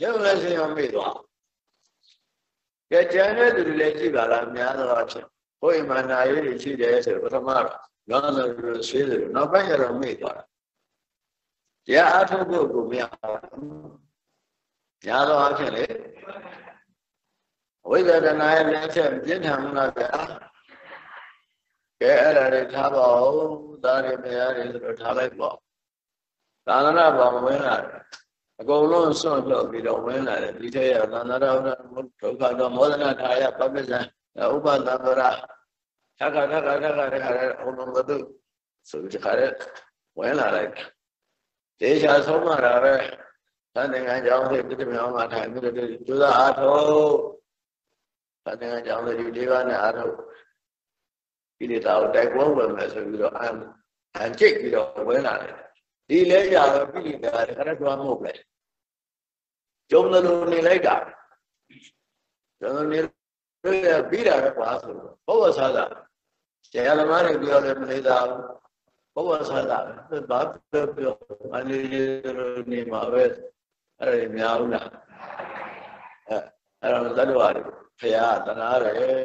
Speaker 1: ရုပ်လည်းစင်အောင်မေ့သွားကြကြံတဲ့သူတွေလည်းကြည့်ပါလားများသောအားဖြင့်ဘုရားမနာရေးတွေရှိတယ်ဆိုပထမတော့လောလောလို့ဆွေးတယ်နောက်ပိုင်းကျတော့မေ့သွားတာတရားအထုတ်ဖို့ကိုမရဘူး များသောအားဖြင့်လေဝိဇ္ဇာတနာရဲ့လက်ချက်ပြင်းထန်မှုလားဗျာကဲအဲ့ဒါတွေထားပါဦးသားတွေမယားတွေဆိုတော့ထားလိုက်ပါသာသနာ့ဘောင်ဝင်လာတယ်အကုန်လုံးစွန့်လွတ်ပြီးတော့ဝင်လာတယ်ဒီထက်ရသန္တာရဒုက္ခတော့မောဒနာထာယပပ္ပဇံဥပသံဗရာထခါထခါထခါထခါအုံလုံးဘသူဆိုဒီခါရဲဝင်လာလိုက်တေချာဆုံးမတာပဲ သံသင်္ကန်းကြောင့်ဒီပြည့်မြောင်းမှာထိုင်ပြီးတော့ကျိုးစားအားထုတ်သံသင်္ကန်းကြောင့်ဒီဒီပါနဲ့အားထုတ်ဒီလေတာကိုတိုက်ကွန်းဝင်မယ်ဆိုပြီးတော့အန်အန်ကျိတ်ပြီးတော့ဝင်လာတယ်ဒီလဲကြတော့ပြိလိတာခရကြွားမဟုတ်ပဲကျုံတယ်လို့နေလိုက်တာကျုံနေရပြီးတာပဲကွာဆိုတော့ဘဝဆာသာကျေရသမားတွေပြောတယ်မနေသာဘူးဘဝဆာသာဘာပြောပြောအလေးနေမှာပဲ အဲ့ဒါများဘူးလားအဲအဲ့တော့သတ္တဝါတွေဖရာတနာတယ်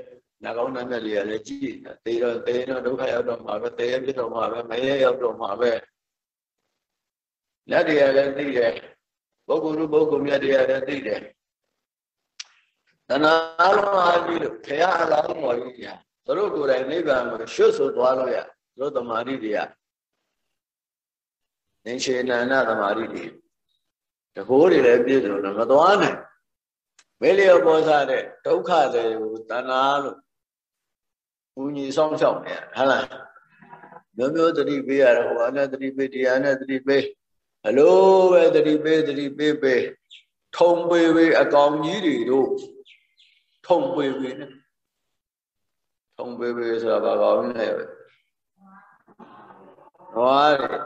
Speaker 1: နှကောင်းနှက်လေးလည်းကြည့်သေတော့သေတော့ဒုက္ခရောက်တော့မှာပဲသေရဖြစ်တော့မှာပဲမရရောက်တော့မှာပဲလက်တရားလည်းသိတယ်ပုဂ္ဂိုလ်ပုဂ္ဂိုလ်မြတ်တရားလည်းသိတယ်တဏှာလုံးအားကြီးလို့ခရအလားမော်ကြီးညာသူတို့ကိုယ်တိုင်နိဗ္ဗာန်ကိုရွှတ်ဆိုသွားလို့ရသူတို့သမာဓိတရားနေရှိနန္ဒသမာဓိတွေ တကိုးတွေလည်းပြည့်စုံတော့မသွားနိုင်မေလျောပေါ်စားတဲ့ဒုက္ခတွေကိုတဏှာလို့ဦးညီဆောင်ရှောက်နေဟုတ်လားမျိုးမျိုးတတိပေးရတော့ဟိုအနဲ့တတိပေးတရားနဲ့တတိပေးအလိုပဲတတိပေးတတိပေးပေးထုံပေးပေးအကောင်ကြီးတွေတို့ထုံပေးပေးနဲ့ထုံပေးပေးဆိုတာဘာကောင်းလဲပဲနွားတွေ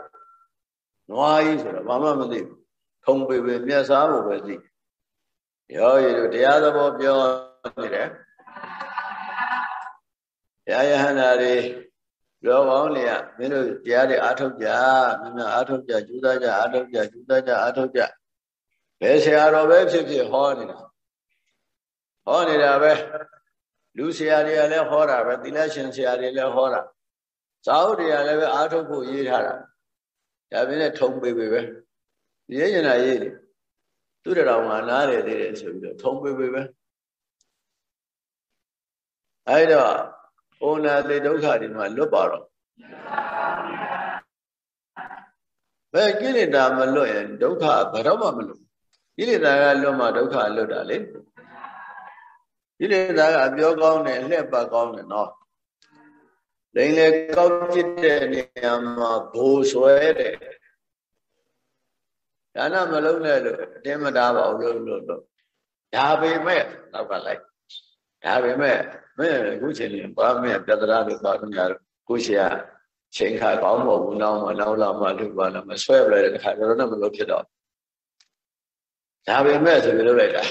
Speaker 1: နွားကြီးဆိုတာဘာမှမသိဘူး ထုံပေးပေးမျက်စားဖို့ပဲသိရောရည်တို့တရားသဘောပြောနေတယ်ဘုရားယဟန္တာတွေလောကောင်းလေကမင်းတို့တရားတွေအားထုတ်ကြမင်းများအားထုတ်ကြကျူးသားကြအားထုတ်ကြကျူးသားကြအားထုတ်ကြဘယ်ဆရာတော်ပဲဖြစ်ဖြစ်ဟောနေတာဟောနေတာပဲလူဆရာတွေကလည်းဟောတာပဲသီလရှင်ဆရာတွေလည်းဟောတာဇာဟုတ်တွေကလည်းပဲအားထုတ်ဖို့ရေးထားတာဒါပြင်းနဲ့ထုံပေးပေးပဲ ရေးကျင်တာရေးတယ်သူတော်ကနားတယ်သေးတယ်ဆိုပြီးတော့ထုံပေးပေးပဲအဲ့တော့ဩနာတိဒုက္ခတွေမှာလွတ်ပါတော့ဘယ်ကိလေသာမလွတ်ရင်ဒုက္ခဘယ်တော့မှမလွတ်ကိလေသာကလွတ်မှဒုက္ခလွတ်တာလေကိလေသာကအပြောကောင်းတယ်အလှက်ပတ်ကောင်းတယ်နော်လိန်လေကောက်ဖြစ်တဲ့နေရာမှာဘိုးဆွဲတယ် ဒါနမလုံးနဲ့လို့အတင်းမတားပါဘူးလို့လို့ဒါပေမဲ့နောက်ကလိုက်ဒါပေမဲ့မင်းအခုချိန်လေးဘာမင်းပြဿနာတွေပါခင်ဗျာကိုရှိရချိန်ခါကောင်းမဟုတ်ဘူးနောက်မှနောက်လာမှလူပါလာမဆွဲပလိုက်တဲ့ခါတော့တော့မလို့ဖြစ်တော့ဒါပေမဲ့ဆိုပြီးလုပ်လိုက်တာ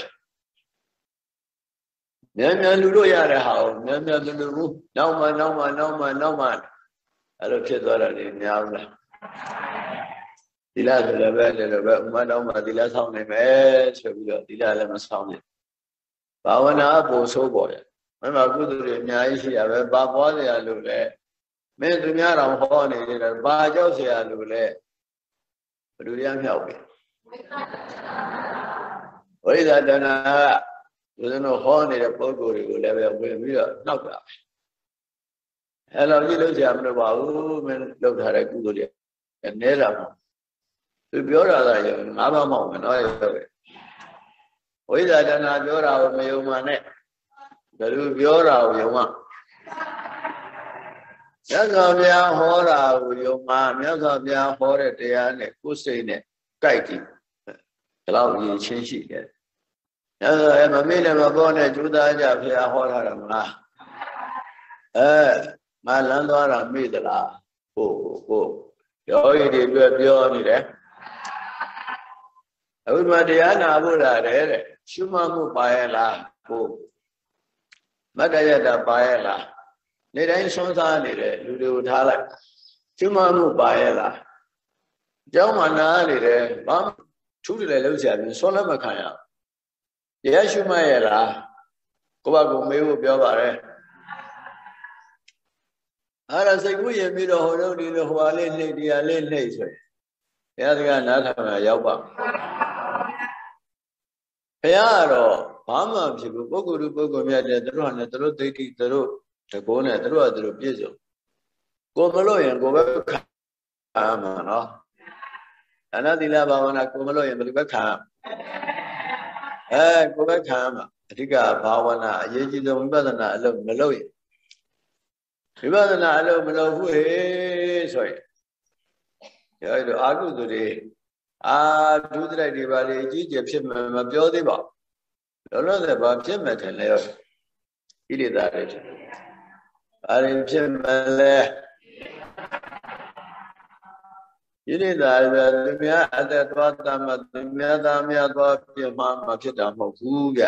Speaker 1: မြန်မြန်လူလို့ရတဲ့ဟာကိုမြန်မြန်လူလူဘူးနောက်မှနောက်မှနောက်မှနောက်မှအဲ့လိုဖြစ်သွားတာလေများဘူးလား သီလဆိုလည်းပဲလည်းပဲဥမနောက်မှသီလဆောင်နိုင်မယ်ဆိုပြီးတော့သီလလည်းမဆောင်နိုင်ဘာဝနာပို့ဆိုးပေါ်ရမင်းမကုသိုလ်တွေအများကြီးရှိတာပဲဘာပွားเสียလို့လဲမင်းသူများတော်ဟောနေတယ်ဘာကြောက်เสียလို့လဲဘယ်လိုရမြောက်ပြီဝိသဒနာကဦးဇင်းတို့ဟောနေတဲ့ပုံကိုယ်တွေကိုလည်းပဲဝင်ပြီးတော့နှောက်တာပဲအဲ့လိုကြီးလို့เสียမလို့ပါဘူးမင်းလုပ်ထားတဲ့ကုသိုလ်တွေနဲတာမဟုတ် သူပြောတာကရောငါးပါးမဟုတ်ဘူးနော်ဝိသဒနာပြောတာကိုမယုံမှနဲ့ဘယ်လိုပြောတာကိုယုံမှမြတ်စွာဘုရားဟောတာကိုယုံမှမြတ်စွာဘုရားဟောတဲ့တရားနဲ့ကိုယ်စိတ်နဲ့ကြိုက်ကြည့်ဒီလောက်ရည်ချင်းရှိတယ်မြတ်စွာဘုရားမမေ့လည်းမပေါ်နဲ့ကျူးသားကြဘုရားဟောထားတာမလားအဲမလန်းသွားတာမေ့သလားဟုတ်ဟုတ်ယောဂီတွေအတွက်ပြောနေတယ် အခုမှတရားနာဖို့လာတယ်တဲ့ရှုမှတ်မှုပါရဲ့လားဟုတ်မတ္တယတပါရဲ့လားနေတိုင်းဆွမ်းစားနေတဲ့လူတွေကိုထားလိုက်ရှုမှတ်မှုပါရဲ့လားအเจ้าမနာနေတယ်ဘာထူးတယ်လည်းလုံးဆရာပြီးဆွမ်းလည်းမခံရတရားရှုမှတ်ရဲ့လားကိုယ့်ဘကုမေးဖို့ပြောပါတယ်အဲ့ဒါစိတ်ကူးရင်ပြီးတော့ဟိုတော့ဒီလိုဟိုဟာလေးနှိပ်တရားလေးနှိပ်ဆိုရင်ဘုရားကနားထောင်တာရောက်ပါဘု ရားကတော့ဘာမှဖြစ်ဘူးပုဂ္ဂိုလ်ပုဂ္ဂိုလ်မြတ်တဲ့သူတို့ဟာနဲ့သူတို့ဒိဋ္ဌိသူတို့တကောနဲ့သူတို့ကသူတို့ပြည့်စုံကိုမလို့ရင်ကိုပဲခံရမှာနော်အနာတိလဘာဝနာကိုမလို့ရင်ဘယ်လိုပဲခံရအဲကိုပဲခံရမှာအဓိကဘာဝနာအရေးကြီးဆုံးဝိပဿနာအလုပ်မလုပ်ရင်ဝိပဿနာအလုပ်မလုပ်ဘူးဟေးဆိုရင်ရောတို့အာဟုသူတွေ အာဒုဒရိုက်တွေပါလေအကြီးကျယ်ဖြစ်မှမပြောသေးပါဘူးလောလောဆယ်ဘာဖြစ်မှတယ်လဲဣရိတာတွေဘာရင်ဖြစ်မှလဲဣရိတာတွေသူများအသက်သွားတတ်မှသူများသားများသွားပြမှမဖြစ်တာမဟုတ်ဘူးဗျ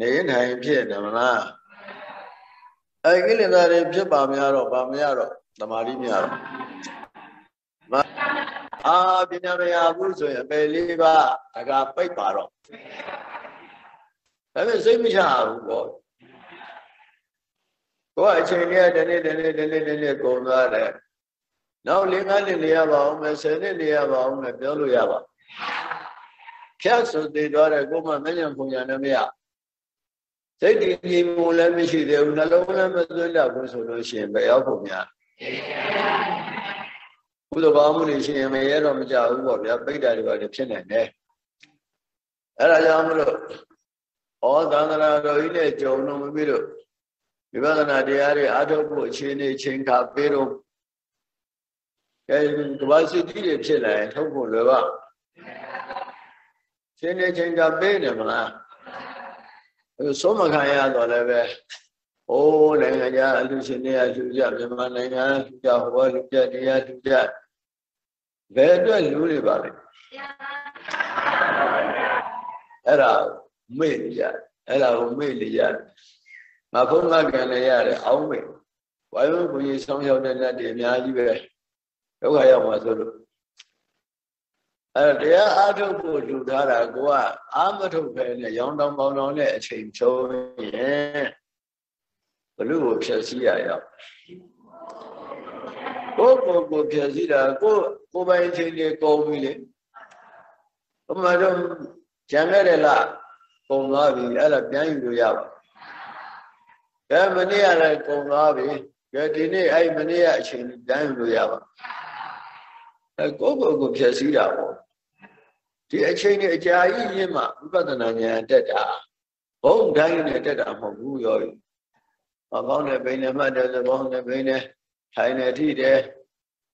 Speaker 1: နေထိုင်ဖြစ်တယ်မလားအဲကိလေသာတွေဖြစ်ပါများတော့ဗာမရတော့တမာတိမရတော့ အာပညာမရဘူးဆိုရင်အပယ်လေးပါတကပိတ်ပါတော့ဒါပေမဲ့စိတ်မချဘူးပေါ့ကိုယ်အချိန်လေးတနေ့တနေ့တနေ့တနေ့ကုန်သွားတယ်နောက်၄၅နှစ်နေရပါအောင်မယ်၁၀နှစ်နေရပါအောင်မယ်ပြောလို့ရပါဖြတ်ဆိုတည်သွားတယ်ကိုယ်မှမဉ္ဇဉ်ပုံညာနဲ့မရစိတ်တည်ငြိမ်မှုလည်းမရှိသေးဘူးနှလုံးလည်းမသွင်းတတ်ဘူးဆိုလို့ရှိရင်ဘယ်ရောက်ဖို့များ ကုသိုလ်ကောင်းမှုတွေရှိရင်မရဲတော့မကြဘူးပေါ့ဗျာပိဋ္ဌာတွေပါဖြစ်နိုင်တယ်အဲ့ဒါကြောင့်မလို့ဩသန္တရာတော်ကြီးနဲ့ကြုံတော့မပြီးတော့ဝိပဿနာတရားတွေအားထုတ်ဖို့အခြေအနေချိန်ခါပေးတော့အဲကဘာစီတိတွေဖြစ်လာရင်ထုတ်ဖို့လွယ်ပါချိန်နေချိန်ခါပေးနေမလားအဲဆုံးမခံရတော့လည်းပဲအိုးနိုင်ငံခြားအလူရှင်တွေကလူကြမြန်မာနိုင်ငံလူကြဟောလူကြတရားလူကြ ဘယ်အတွက်လူတွေပါလဲအဲ့ဒါမေ့ကြအဲ့ဒါကိုမေ့လေရတယ်ငါဖုံးငါကန်လည်းရတယ်အောင်းမေ့ဝိုင်းဝန်းဘုရားဆောင်းရောက်တဲ့လက်တွေအများကြီးပဲဒုက္ခရောက်မှာဆိုလို့အဲတရားအားထုတ်ဖို့လူထားတာကိုကအာမထုတ်ပဲနဲ့ရောင်းတောင်းပေါင်းတောင်းနဲ့အချိန်ဖြုံးရင်ဘလူကိုဖြည့်စည်းရရောက် ကိုယ်ကိုယ်ကိုဖြည့်စည်းတာကိုယ်ကိုယ်ပိုင်ချိန်တွေကုန်ပြီလေဘုမတို့ကြံခဲ့တယ်လားကုန်သွားပြီအဲ့ဒါပြန်ယူလို့ရပါကဲမနေ့ကလည်းကုန်သွားပြီကဲဒီနေ့အဲ့မနေ့ကအချိန်ပြန်ယူလို့ရပါအဲကိုယ့်ကိုယ်ကိုဖြည့်စည်းတာပေါ့ဒီအချိန်နဲ့အကြာကြီးရင်းမှဥပဒနာဉာဏ်တက်တာဘုံတိုင်းနဲ့တက်တာမဟုတ်ဘူးရောအကောင်းနဲ့ပိန်နဲ့မှတ်တယ်သဘောနဲ့ပိန်နဲ့ ထိုင်နေထိတယ်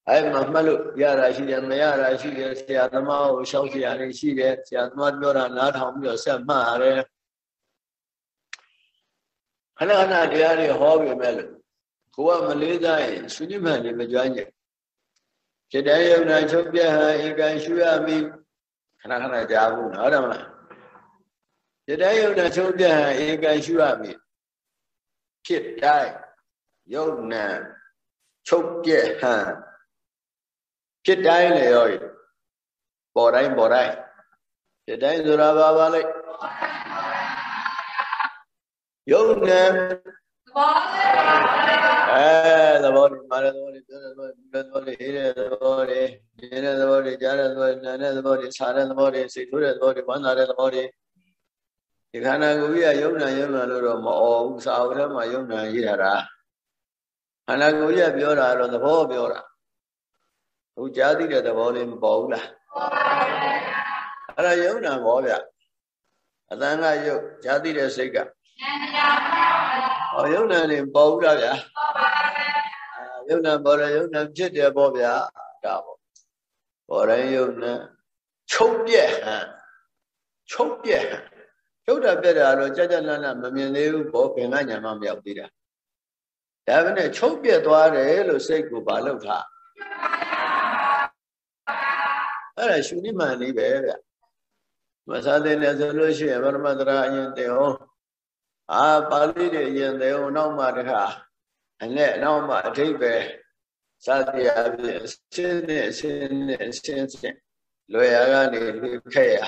Speaker 1: အဲ့မှာမှတ်လို့ရတာရှိတယ်မရတာရှိတယ်ဆရာသမားကိုရှောက်ဆရာတွေရှိတယ်ဆရာသမားပြောတာနားထောင်ပြီးတော့ဆက်မှတ်ရတယ်ခဏခဏတရားတွေဟောပြမယ်လို့ကိုကမလေးစားရင်ဆွနိမန်တွေမကြွညက်ဖြစ်တဲ့ယုံနာချုပ်ပြဟံဧကံရှုရမိခဏခဏကြားဘူးနော်ဟုတ်တယ်မလားဖြစ်တဲ့ယုံနာချုပ်ပြဟံဧကံရှုရမိဖြစ်တိုင်းယုံနာ ချုပ်ပြဟံဖြစ်တိုင်းလေရောပေါ်တိုင်းပေါ်တိုင်းဖြစ်တိုင်းဆိုတာဘာပါလဲယုံနာအဲသဘောဒီမှာလည်းသဘောဒီပြောတဲ့သဘောဒီသဘောဒီဟေးတဲ့သဘောဒီနေတဲ့သဘောဒီကြားတဲ့သဘောဒီနားတဲ့သဘောဒီစားတဲ့သဘောဒီစိတ်ထိုးတဲ့သဘောဒီဝမ်းသာတဲ့သဘောဒီဒီခန္ဓာကိုယ်ကြီးကယုံနာယုံနာလို့တော့မအော်ဘူးစာအုပ်ထဲမှာယုံနာရေးထားတာ ခန္ဓာကိုယ်ကြီးကပြောတာတော့သဘောပြောတာဟိုကြားသိတဲ့သဘောလေးမပေါ်ဘူးလားအဲ့ဒါယုံနာဘောဗျအတန်ကယုတ်ကြားသိတဲ့စိတ်ကဟောယုံနာနေပေါ်ဘူးလားဗျာယုံနာပေါ်တယ်ယုံနာဖြစ်တယ်ပေါ့ဗျာဒါပေါ့ပေါ်တယ်ယုံနာချုပ်ပြက်ဟန်ချုပ်ပြက်ဟန်ချုပ်တာပြက်တာတော့ကြကြလန့်လန့်မမြင်သေးဘူးဘောဘင်ကညာမမရောက်သေးတာ ဒါပဲနဲ့ချုပ်ပြက်သွားတယ်လို့စိတ်ကိုဘာလုပ်ထားအဲ့ဒါရှုနိမှန်လေးပဲဗျမစားတဲ့နဲ့ဆိုလို့ရှိရင်ပရမတရာအရင်တင်အောင်အာပါဠိတွေအရင်တင်အောင်နောက်မှတခါအနဲ့နောက်မှအထိပ္ပယ်စသည်အပြင်အစင်းနဲ့အစင်းနဲ့အစင်းစင်းလွယ်ရကနေခက်ရ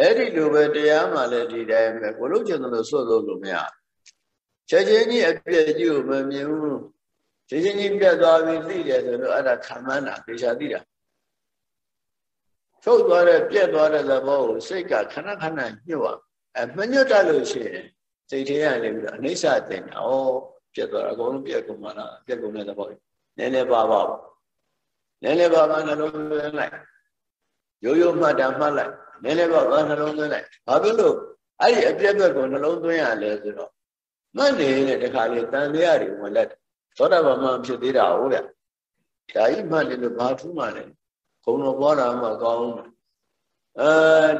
Speaker 1: အဲ့ဒီလိုပဲတရားမှလည်းဒီတိုင်းပဲကိုလို့ကျင်တယ်လို့ဆိုလို့လို့မရ ချက်ချင်းကြီးအပြည့်ကြီးကိုမမြင်ဘူးချက်ချင်းကြီးပြတ်သွားပြီသိတယ်ဆိုတော့အဲ့ဒါခံမှန်းတာဒေချာသိတာထုတ်သွားတဲ့ပြက်သွားတဲ့သဘောကိုစိတ်ကခဏခဏညှို့အောင်အဲမညှို့တတ်လို့ရှိရင်စိတ်ထဲကနေပြီးတော့အနိစ္စတင်တာဩပြက်သွားတာအကုန်လုံးပြက်ကုန်မှလားပြက်ကုန်တဲ့သဘောနည်းနည်းပါပါပေါ့နည်းနည်းပါပါနှလုံးသွင်းလိုက်ရိုးရိုးမှတ်တာမှတ်လိုက်နည်းနည်းပါပါနှလုံးသွင်းလိုက်ဘာဖြစ်လို့အဲ့ဒီအပြက်ဘက်ကိုနှလုံးသွင်းရလဲဆိုတော့ မှတ်နေတဲ့တခါလေတန်တရားတွေဝင်လက်သောတာပန်မှဖြစ်သေးတာဟုတ်ဗျာဒါကြီးမှတ်နေလို့ဘာထူးမှလဲခုံတော်ပွားတာမှကောင်းအဲ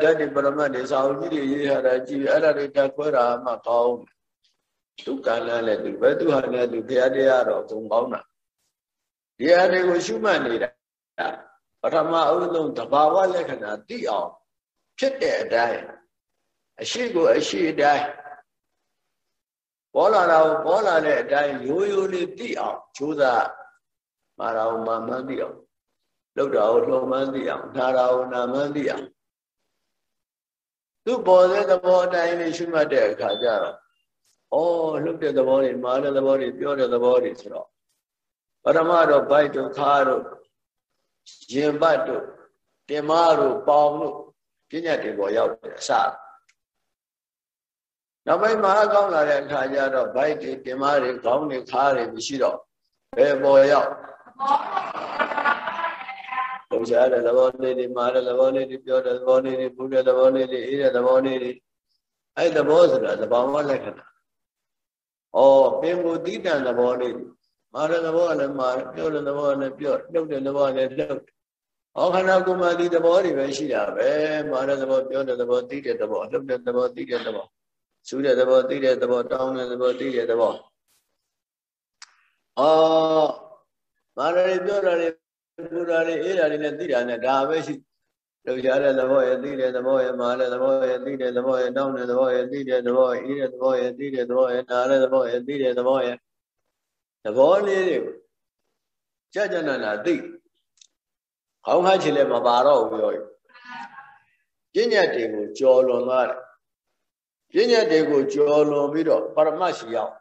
Speaker 1: ဓာတ်ဒီပရမတ်တွေစာအုပ်ကြီးတွေရေးရတာကြည့်အဲ့ဒါတွေတက်ခွဲတာမှကောင်းသူကလည်းလည်းသူပဲသူဟာလည်းသူတရားတရားတော့ဂုံကောင်းတာဒီအရာတွေကိုရှုမှတ်နေတာပထမအုပ်ဆုံးတဘာဝလက္ခဏာသိအောင်ဖြစ်တဲ့အတိုင်းအရှိကိုအရှိအတိုင်း ပေါ်လာတာကိုပေါ်လာတဲ့အတိုင်းရိုးရိုးလေးသိအောင်ကြိုးစားမှာတော့မှမှန်းသိအောင်လောက်တာကိုလှုံမှန်းသိအောင်နာတာကိုနာမှန်းသိအောင်သူပေါ်တဲ့သဘောအတိုင်းလေးရှုမှတ်တဲ့အခါကျတော့ဩလှုပ်တဲ့သဘောတွေမာတဲ့သဘောတွေပြောတဲ့သဘောတွေဆိုတော့ပရမတော့ဘိုက်တို့ခါတို့ရင်ပတ်တို့တင်မတို့ပေါင်တို့ပညာတွေပေါ်ရောက်တယ်အစ နောက်ပိုင်းမဟာကောင်းလာတဲ့အခါကျတော့ဘိုက်တွေတင်မတွေခေါင်းတွေခါတွေမရှိတော့ဘယ်ပေါ်ရောက်ပုံရှားတဲ့သဘောလေးတွေမာတဲ့သဘောလေးတွေပြောတဲ့သဘောလေးတွေပူတဲ့သဘောလေးတွေအေးတဲ့သဘောလေးတွေအဲ့သဘောဆိုတာသဘာဝလက္ခဏာ။ဩပင်ကိုတိတန်သဘောလေးမာတဲ့သဘောကလည်းမာပြောတဲ့သဘောကလည်းပြောနှုတ်တဲ့သဘောကလည်းနှုတ်။ဩခန္ဓာကိုယ်မှာဒီသဘောတွေပဲရှိတာပဲမာတဲ့သဘောပြောတဲ့သဘောတိတဲ့သဘောနှုတ်တဲ့သဘောတိတဲ့သဘော စူးတဲ့သဘောတိတဲ့သဘောတောင်းတဲ့သဘောတိတဲ့သဘော။ဩမာရတွေပြောတာတွေပူတာတွေအေးတာတွေနဲ့သိတာနဲ့ဒါပဲရှိလှုပ်ရှားတဲ့သဘောရဲ့သိတဲ့သဘောရဲ့မာတဲ့သဘောရဲ့သိတဲ့သဘောရဲ့တောင်းတဲ့သဘောရဲ့သိတဲ့သဘောရဲ့အေးတဲ့သဘောရဲ့သိတဲ့သဘောရဲ့နာတဲ့သဘောရဲ့သိတဲ့သဘောရဲ့သဘောလေးတွေကြာကြာနာနာသိခေါင်းခါချင်လည်းမပါတော့ဘူးပြောပညာတွေကိုကြော်လွန်သွားတယ် ပညာတွေကိုကြော်လွန်ပြီးတော့ပရမတ်ရှိရောက်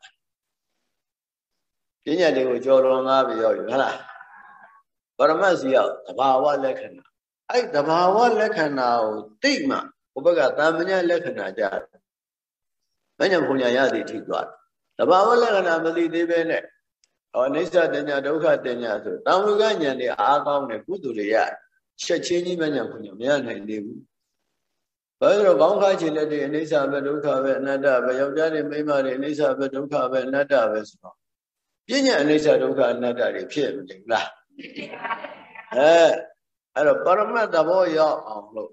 Speaker 1: ပညာတွေကိုကြော်လွန်သွားပြီးရောဟုတ်လားပရမတ်ရှိရောက်သဘာဝလက္ခဏာအဲ့သဘာဝလက္ခဏာကိုသိမှဘုဘကတာမညာလက္ခဏာကြတယ်မညာဘုံညာရသည်ထိသွားတယ်သဘာဝလက္ခဏာမသိသေးပဲနဲ့ဟောအိဋ္ဌတညာဒုက္ခတညာဆိုတာဝိကဉာဏ်တွေအားကောင်းတဲ့ကုသိုလ်တွေရချက်ချင်းကြီးမညာဘုံညာမရနိုင်သေးဘူး ဘာလို့ကောင်းခါချင်တဲ့ဒီအိဋ္ဌပဲဒုက္ခပဲအနတ္တပဲယောက်ျားတွေမိန်းမတွေအိဋ္ဌပဲဒုက္ခပဲအနတ္တပဲဆိုတော့ပြဉ္ညာအိဋ္ဌဒုက္ခအနတ္တတွေဖြစ်မနေဘူးလားအဲအဲ့တော့ပရမတ်သဘောရောက်အောင်လို့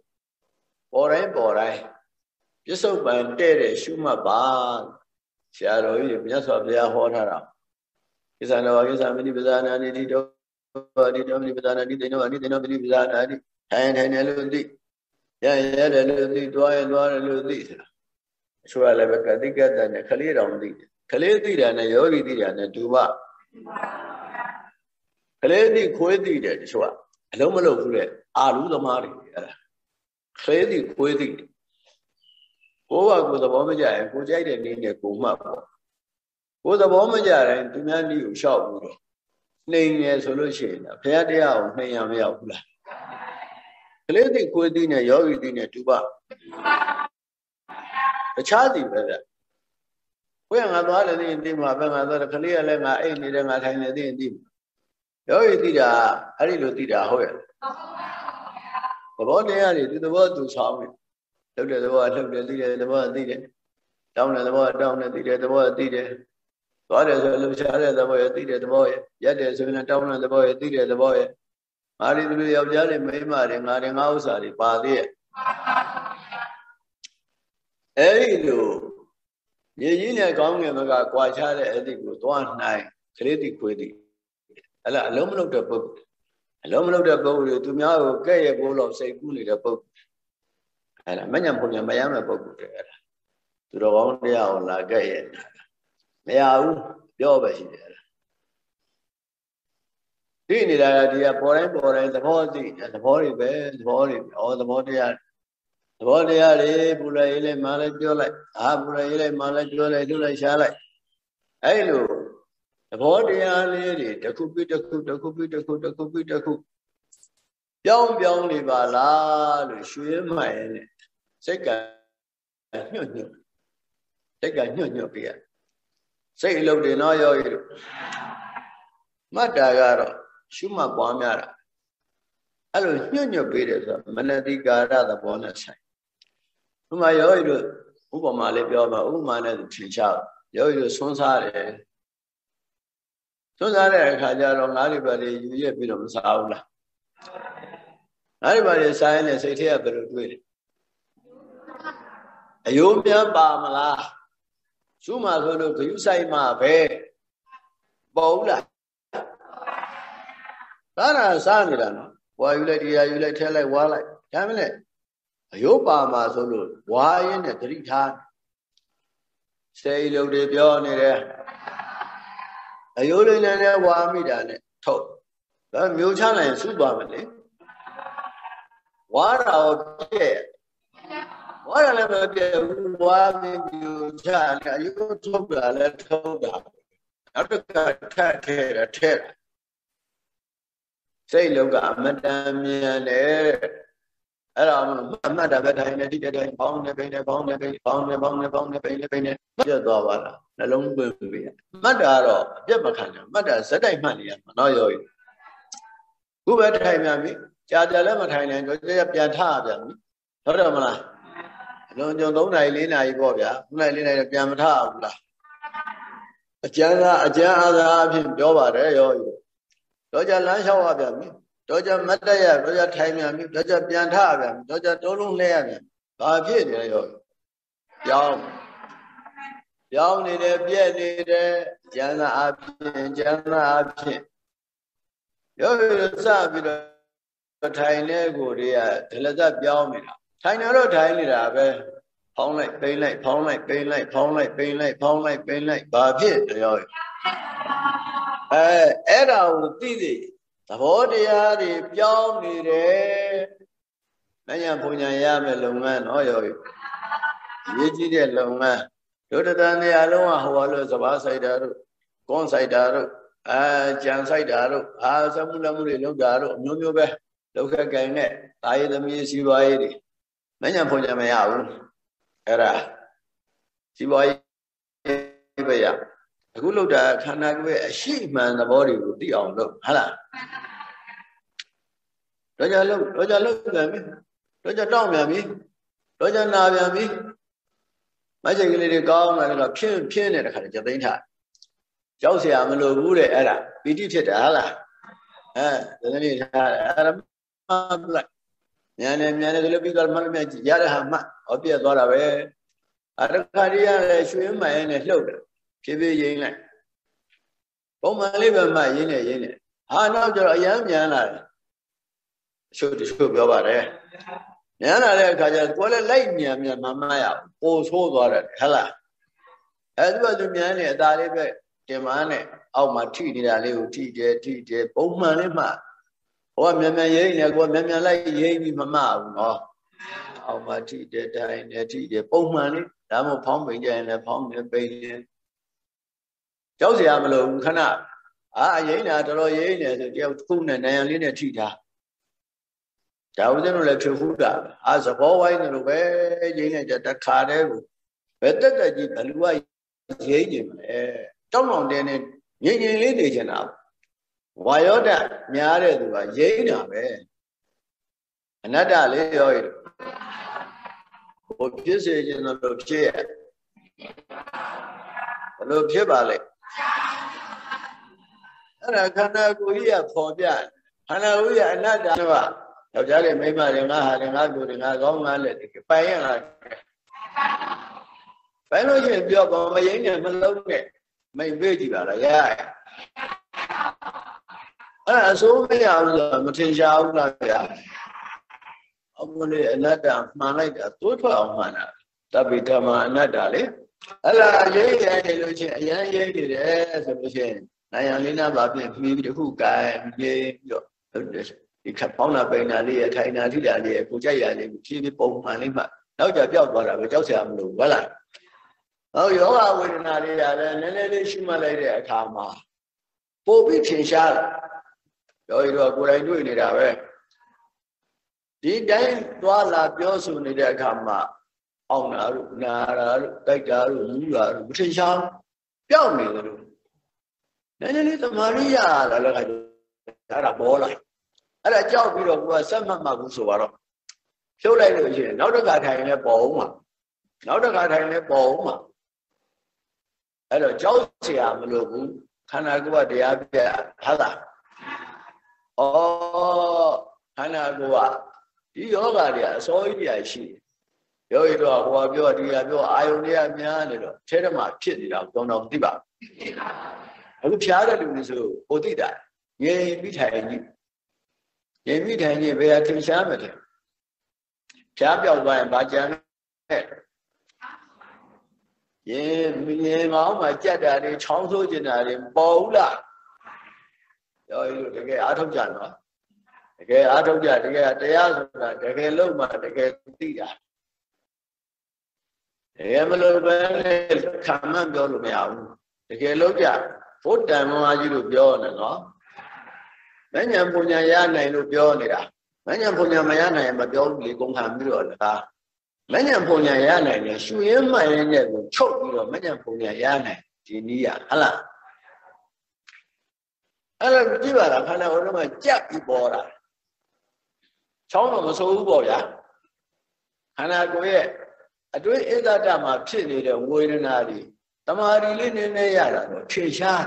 Speaker 1: ပေါ်တိုင်းပေါ်တိုင်းပြစ္ဆုတ်ပံတဲ့တဲ့ရှုမှတ်ပါဆရာတော်ကြီးမြတ်စွာဘုရားဟောထားတာကိစ္စနောကိစ္စမနိပဇာနာနိတိတောဒီတောမနိပဇာနာနိတိနောအနိတိနောမနိပဇာနာနိထိုင်ထိုင်တယ်လို့သိ ရရတယ်လို့သိသွားရသွားတယ်လို့သိဆိုတာအချို့ကလည်းပဲကတိကတ္တနဲ့ခလေးတော်မသိတယ်ခလေးသိတာနဲ့ယောဂီသိတာနဲ့ဒုဘခလေးသိခွေးသိတယ်တချို့ကအလုံးမလုံးဘူးလေအာလူသမားတွေအဲ့ဒါခလေးသိခွေးသိကိုယ့်ဘာကိုယ်သဘောမကျရင်ကိုကြိုက်တဲ့နည်းနဲ့ကိုမှတ်ပေါ့ကိုယ်သဘောမကျရင်သူများနည်းကိုရှောက်ဘူးတော့နှိမ်နေဆိုလို့ရှိရင်ဘုရားတရားကိုနှိမ်ရမရောက်ဘူးလား ကလေးသိခွေးသိနဲ့ယောဂီသိနဲ့တူပါတခြားသိပဲဗျကိုယ်ကငါသွားတယ်သိရင်သိမှာပဲငါသွားတယ်ကလေးကလည်းငါအိတ်နေတယ်ငါထိုင်နေသိရင်သိမှာယောဂီသိတာအဲ့ဒီလိုသိတာဟုတ်ရဲ့သဘောတရားတွေသူသဘောသူဆောင်တယ်လှုပ်တဲ့သဘောကလှုပ်တယ်သိတယ်သဘောကသိတယ်တောင်းတဲ့သဘောကတောင်းတယ်သိတယ်သဘောကသိတယ်သွားတယ်ဆိုလှုပ်ရှားတဲ့သဘောရဲ့သိတဲ့သဘောရဲ့ရက်တယ်ဆိုရင်တောင်းတဲ့သဘောရဲ့သိတဲ့သဘောရဲ့ ငါတွေသူတွေယောက်ျားတွေမိန်းမတွေငါတွေငါဥစ္စာတွေပါသေးရဲ့အဲ့ဒီလိုမြေကြီးနဲ့ကောင်းငယ်ဘက်ကကွာခြားတဲ့အသည့်ကိုသွားနိုင်ကလေးတိခွေးတိအဲ့လားအလုံးမလုံးတဲ့ပုဂ္ဂိုလ်အလုံးမလုံးတဲ့ပုဂ္ဂိုလ်တွေသူများကိုကဲ့ရဲ့ပိုးလို့စိတ်ကူးနေတဲ့ပုဂ္ဂိုလ်အဲ့ဒါမညံပုံညမရမယ့်ပုဂ္ဂိုလ်တွေအဲ့ဒါသူတော်ကောင်းတရားကိုလာကဲ့ရဲ့မရဘူးပြောပဲရှိတယ် သိနေတာကဒီကပေါ်တိုင်းပေါ်တိုင်းသဘောသိသဘောတွေပဲသဘောတွေဩသဘောတရားသဘောတရားတွေပူလိုက်ရေးလိုက်မှလည်းပြောလိုက်အာပူလိုက်ရေးလိုက်မှလည်းပြောလိုက်လှုပ်လိုက်ရှားလိုက်အဲ့လိုသဘောတရားလေးတွေတစ်ခုပြီးတစ်ခုတစ်ခုပြီးတစ်ခုတစ်ခုပြီးတစ်ခုပြောင်းပြောင်းနေပါလားလို့ရွှေမှန်ရဲ့စိတ်ကညွတ်ညွတ်စိတ်ကညွတ်ညွတ်ပြရစိတ်အလုပ်တွေတော့ရောရလို့မှတ်တာကတော့ ရှုမှတ်ပွားများတာအဲ့လိုညွတ်ညွတ်ပေးတယ်ဆိုတော့မနတိကာရသဘောနဲ့ဆိုင်ဥမာယောဂီတို့ဥပမာလေးပြောမှာဥပမာနဲ့ထင်ရှားယောဂီတို့ဆွန်းစားတယ်ဆွန်းစားတဲ့အခါကျတော့ငါးလိပါလေးယူရက်ပြီးတော့မစားဘူးလားငါးလိပါလေးစားရင်လည်းစိတ်ထဲကဘယ်လိုတွေးလဲအယိုးများပါမလားရှုမှဆိုလို့ဂယုဆိုင်မှာပဲပေါ်ဘူးလား စားတာစားနေတာနော်ဝါယူလိုက်တရားယူလိုက်ထဲလိုက်ဝါလိုက်ဒါမှလည်းအယုတ်ပါမှာဆိုလို့ဝါရင်းနဲ့တတိထားစေရုပ်တွေပြောနေတယ်အယုတ်လေးနဲ့ဝါမိတာနဲ့ထုတ်ဒါမျိုးချလိုက်ရင်စုသွားမယ်လေဝါတာကိုပြည့်ဝါရလည်းမပြည့်ဘူးဝါမမျိုးချတယ်အယုတ်ထုတ်တာလည်းထုတ်တာနောက်တစ်ခါထက်ထဲတယ်ထဲတယ် စိတ်လုံးကအမတန်မြန်တယ်အဲ့ဒါမှအမှတ်တာပဲတိုင်းနေတိတဲ့တိုင်းဘောင်းနေပိနေဘောင်းနေပိဘောင်းနေဘောင်းနေဘောင်းနေပိနေပိနေပြတ်သွားပါလားနှလုံးသွင်းပြီမှတ်တာတော့အပြတ်မခံနိုင်မှတ်တာဇက်တိုက်မှတ်နေရမှာနော်ရောခုပဲထိုင်ပြန်ပြီကြာကြာလည်းမထိုင်နိုင်တော့ကြာပြန်ထပြန်ပြီဟုတ်တယ်မလားအလုံးကျုံ3နာရီ4နာရီပေါ့ဗျာ3နာရီ4နာရီပြန်မထဘူးလားအကျမ်းသာအကျမ်းအားသာအဖြစ်ပြောပါတယ်ရော တော့ကြလမ်းလျှောက်ရပြန်ပြီတော့ကြမတ်တရတော့ကြထိုင်ပြန်ပြီတော့ကြပြန်ထရပြန်ပြီတော့ကြတိုးလုံးလှဲရပြန်ဘာဖြစ်နေရောပြောင်းပြောင်းနေတယ်ပြက်နေတယ်ကျမ်းသာအဖြစ်ကျမ်းသာအဖြစ်ရောစပြီးတော့ထိုင်နေကိုတွေကဒလဇတ်ပြောင်းနေတာထိုင်နေတော့ထိုင်နေတာပဲဖောင်းလိုက်ပိန်လိုက်ဖောင်းလိုက်ပိန်လိုက်ဖောင်းလိုက်ပိန်လိုက်ဖောင်းလိုက်ပိန်လိုက်ဘာဖြစ်တယ်ရော အဲအဲ့ဒါကိုသိသိသဘောတရားတွေပြောင်းနေတယ်မညာဘုံညာရမယ်လုပ်ငန်းနော်ယောဂီရေးကြည့်တဲ့လုပ်ငန်းဒုဒတန်နေရာလုံးကဟိုလိုစဘာဆိုင်တာတို့ကွန်ဆိုင်တာတို့အာကြံဆိုင်တာတို့အာသမှုလမှုတွေလုပ်တာတို့အမျိုးမျိုးပဲလောက်ခက်ကိုင်နဲ့တာရည်သမီးစီးပွားရေးတွေမညာဘုံညာမရဘူးအဲ့ဒါစီးပွားရေးပဲရ အခုလောက်တာခန္ဓာကိုယ်ရဲ့အရှိမှန်သဘောတွေကိုသိအောင်လုပ်ဟုတ်လားတော့ကြလို့တော့ကြလို့ပြန်ပြီတော့ကြတောင်းပြန်ပြီတော့ကြနာပြန်ပြီမချိတ်ကလေးတွေကောင်းတယ်တော့ဖြင်းဖြင်းနေတဲ့ခါကျသိမ့်ထားကြောက်เสียမလို့ဘူးတဲ့အဲ့ဒါပီတိဖြစ်တာဟုတ်လားအဲဒါလည်းထားတယ်အဲ့ဒါမှတ်လိုက်ညာနေညာနေကလေးပြီးတော့မှတ်လို့ရတဲ့ဟာမှဟောပြက်သွားတာပဲအရခါရီရလည်းရွှေမှန်နဲ့လှုပ်တယ် ဖြည်းဖြည်းရင်းလိုက်ပုံမှန်လေးပဲမှရင်းနေရင်းနေဟာနောက်ကျတော့အယမ်းမြန်လာတယ်အချို့တချို့ပြောပါတယ်မြန်လာတဲ့အခါကျကိုယ်လည်းလိုက်မြန်မြန်မမရပိုဆိုးသွားတယ်ဟဟလားအဲဒီကသူမြန်နေအသာလေးပဲတင်မနဲ့အောက်မှာထိနေတာလေးကိုထိတယ်ထိတယ်ပုံမှန်လေးမှဟောမြန်မြန်ရိမ့်နေကိုယ်မြန်မြန်လိုက်ရိမ့်ပြီးမမဘူးနော်အောက်မှာထိတယ်တိုင်းနဲ့ထိတယ်ပုံမှန်လေးဒါမှမဟုတ်ဖောင်းပိန်ကြရင်လည်းဖောင်းနေပိန်နေ ကြောက်စရာမလိုဘူးခဏအာရိမ့်တာတော်တော်ရိမ့်နေဆိုတယောက်ခုနဲ့နိုင်ရလေးနဲ့ထိတာဒါဦးဇင်းတို့လည်းဖြုတ်ဖူးတာအာသဘောဝိုင်းတယ်လို့ပဲရိမ့်နေကြတခါတည်းကိုဘယ်တက်တက်ကြီးဘလူကရိမ့်နေမလဲတောင်းတောင်းတင်းနေငြိမ်ငြိမ်လေးနေချင်တာဝါယောဒများတဲ့သူကရိမ့်တာပဲအနတ္တလေးရောရဟိုဖြစ်စေခြင်းလို့ဖြစ်ရဘလို့ဖြစ်ပါလဲ အဲ့ဒါခန္ဓာကိုယ်ကြီးကပေါ်ပြခန္ဓာကိုယ်ကြီးအနတ္တကယောက်ျားလေးမိန်းမတွေငါဟာတွေငါတို့တွေငါကောင်းငါလက်တွေပိုင်ရလားပိုင်လို့ရှိရင်ပြောပါမရင်းနဲ့မလုံးနဲ့မိန်ပေးကြည့်ပါလားရရအဲ့အစိုးမရဘူးဆိုမထင်ရှားဘူးလားဗျာအမလေးအနတ္တမှန်လိုက်တာတိုးထွက်အောင်မှန်တာတပိဓမ္မအနတ္တလေအဲ့ဒါရေးရနေလို့ချင်းအရင်ရေးနေတယ်ဆိုလို့ချင်း နိုင်ရလေးနာပါပြင်ပြီးတခုကံရေးပြီးတော့ဒီခက်ပေါင်းတာပိန်တာလေးရထိုင်တာထိတာလေးရကိုကြိုက်ရလေးဖြည်းဖြည်းပုံမှန်လေးမှနောက်ကြပြောက်သွားတာပဲကြောက်စရာမလိုဘူးဟုတ်လားဟောယောဂဝေဒနာတွေရတယ်နည်းနည်းလေးရှိမှလိုက်တဲ့အခါမှာပို့ပြီးထင်ရှားတယ်ယောဂီတို့ကကိုယ်တိုင်တွေ့နေတာပဲဒီတိုင်းသွားလာပြောဆိုနေတဲ့အခါမှာအောင်တာတို့နာတာတို့တိုက်တာတို့မူးတာတို့မထင်ရှားပျောက်နေတယ်လို့ နည်းနည်းလေးသမာရိယလာလည်းခါကျအဲ့ဒါပေါ်လာအဲ့ဒါကြောက်ပြီးတော့ကိုကစက်မှတ်မှဘူးဆိုတော့ဖြုတ်လိုက်လို့ရှိရင်နောက်တစ်ခါထိုင်လဲပေါ်အောင်မှာနောက်တစ်ခါထိုင်လဲပေါ်အောင်မှာအဲ့တော့ကြောက်เสียမလို့ဘူးခန္ဓာကိုယ်ကတရားပြဟုတ်လားဩခန္ဓာကိုယ်ကဒီယောဂတွေကအစောကြီးတွေရှိတယ်ယောဂီတော့ဟိုပြောဒီကပြောအာယုန်တွေကများနေတော့ထဲထဲမှာဖြစ်နေတာတော့တော့သိပါ အခုဖျားတဲ့လူတွေဆိုဟိုသိတာငြိမ်ပြီးထိုင်ကြည့်ငြိမ်ပြီးထိုင်ကြည့်ဘယ်ဟာထင်ရှားမလဲဖျားပြောက်သွားရင်ဘာကြမ်းလဲရေမြေမောင်းမှာကြက်တာတွေချောင်းဆိုးကျင်တာတွေပေါ်ဘူးလားယောဂီတို့တကယ်အားထုတ်ကြနော်တကယ်အားထုတ်ကြတကယ်တရားဆိုတာတကယ်လို့မှတကယ်သိတာတကယ်မလို့ပဲခံမှန်းပြောလို့မရဘူးတကယ်လို့ကြ ဘုဒ္ဓံမဟာကြီးလို့ပြောနေနော်မဉ္ဇဉ်ပုံညာရနိုင်လို့ပြောနေတာမဉ္ဇဉ်ပုံညာမရနိုင်မပြောဘူးလေကုန်ခံပြီးတော့လားမဉ္ဇဉ်ပုံညာရနိုင်တယ်ရှူရင်းမှန်ရင်းနဲ့ကိုချုပ်ပြီးတော့မဉ္ဇဉ်ပုံညာရနိုင်ဒီနည်းရဟလားအဲ့ဒါကြည့်ပါလားခန္ဓာကိုယ်မှာကြက်ပြီးပေါ်တာချောင်းတော့မဆိုးဘူးပေါ့ဗျာခန္ဓာကိုယ်ရဲ့အတွင်းဧကတမှာဖြစ်နေတဲ့ဝေဒနာတွေ တမာရီလေးနည်းနည်းရတာတော့ထင်ရှား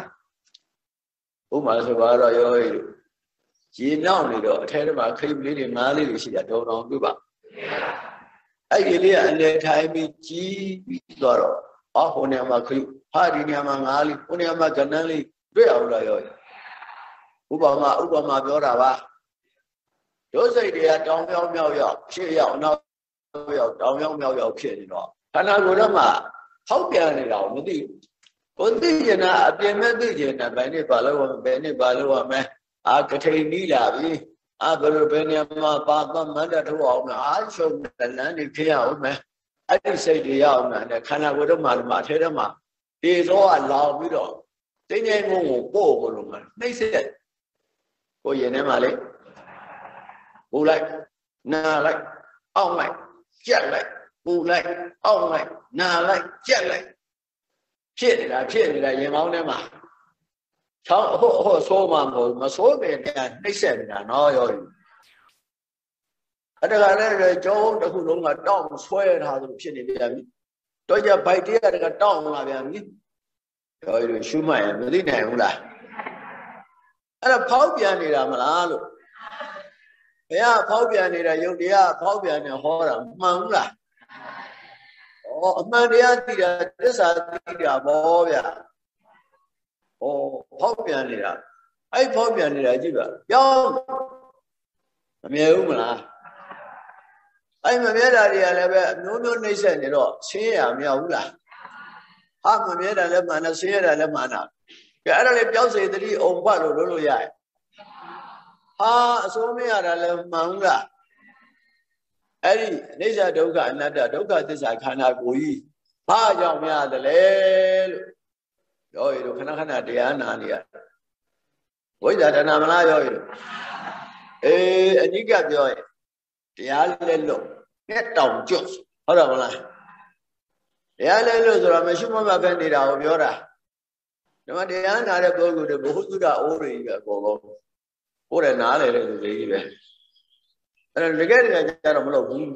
Speaker 1: ဥပမာဆိုတော့ရောရေရေနောက်နေတော့အထဲထဲမှာခိတ်လေးတွေငါးလေးတွေရှိတာတော်တော်တွေ့ပါအဲ့ဒီလေးကအနေထိုင်ပြီးကြီးပြီးသွားတော့အော်ဟိုနေရာမှာခိတ်ဟာဒီနေရာမှာငါးလေးဟိုနေရာမှာကဏ္ဍလေးတွေ့အောင်လားရောဥပမာဥပမာပြောတာပါတို့စိတ်တွေကတောင်မြောက်မြောက်ရောက်ရှေ့ရောက်နောက်ရောက်တောင်မြောက်မြောက်ရောက်ဖြစ်နေတော့ခန္ဓာကိုယ်တော့မှ ဟောက်ပြန်နေတာကိုမသိဘူးကိုသိကျင်တာအပြင်မဲ့သိကျင်တာဘယ်နဲ့ပါလို့ဘယ်နဲ့ပါလို့ရမလဲအာကထိန်နီးလာပြီအာဘယ်လိုဘယ်နေမှာပါသမန္တထိုးအောင်အာရှုံလန်းနေဖြစ်ရအောင်မယ်အဲ့ဒီစိတ်တွေရအောင်မယ်ခန္ဓာကိုယ်တော့မှမှအထဲထဲမှာဒီသောကလောင်ပြီးတော့တင်းငိမ့်မှုကိုပို့ဖို့လို့မှနှိမ့်ဆက်ကိုရင်ထဲမှာလေပူလိုက်နာလိုက်အောက်လိုက်ကြက်လိုက် ပူလိုက်အောက်လိုက်နာလိုက်ကြက်လိုက်ဖြစ်နေတာဖြစ်နေတာရင်ကောင်းထဲမှာချောင်းဟိုဟိုဆိုးမှမဟုတ်မဆိုးပဲတည်းနှိမ့်ဆက်နေတာနော်ရောအဲ့ဒါကလည်းကျောင်းတစ်ခုလုံးကတောင်းဆွဲထားသလိုဖြစ်နေပြန်ပြီတော့ကြဘိုက်တရားကတောင်းလာပြန်ပြီရောရရှုမှတ်ရင်မသိနိုင်ဘူးလားအဲ့ဒါဖောက်ပြန်နေတာမလားလို့ဘုရားဖောက်ပြန်နေတာယုတ်တရားဖောက်ပြန်နေဟောတာမှန်ဘူးလား ဩအမှန်တရားသိတာသစ္စာသိတာဘောဗျာဩဖောက်ပြန်နေတာအဲ့ဖောက်ပြန်နေတာကြည့်ပါပြောင်းမမြဲဘူးမလားအဲ့မမြဲတာတွေကလည်းပဲအမျိုးမျိုးနှိမ့်ဆက်နေတော့ဆင်းရဲမရဘူးလားဟာမမြဲတာလည်းမှန်တယ်ဆင်းရဲတာလည်းမှန်တာကဲအဲ့ဒါလေးပြောင်းစေတတိအုံဖတ်လို့လုပ်လို့ရတယ်ဟာအစိုးမရတာလည်းမှန်ဘူးလား အဲ့ဒီအိဋ္ဌဒုက္ခအနတ္တဒုက္ခသစ္စာခန္ဓာကိုယ်ကြီးဘာကြောင့်များတယ်လဲလို့ပြောရလို့ခဏခဏတရားနာနေရဝိဇ္ဇာတဏမလားပြောရလို့အေးအနိကပြောရင်တရားလက်လို့နဲ့တောင်ကျွတ်ဟုတ်တယ်မလားတရားလက်လို့ဆိုတော့မရှိမမပဲနေတာကိုပြောတာဒီမှာတရားနာတဲ့ပုဂ္ဂိုလ်တွေဘုဟုတုဒ္ဒအိုးတွေပဲအကုန်လုံးကိုယ်ရနားလေတဲ့လူတွေကြီးပဲ အဲ့တော့တကယ်တကယ်ကြတော့မလုပ်ဘူး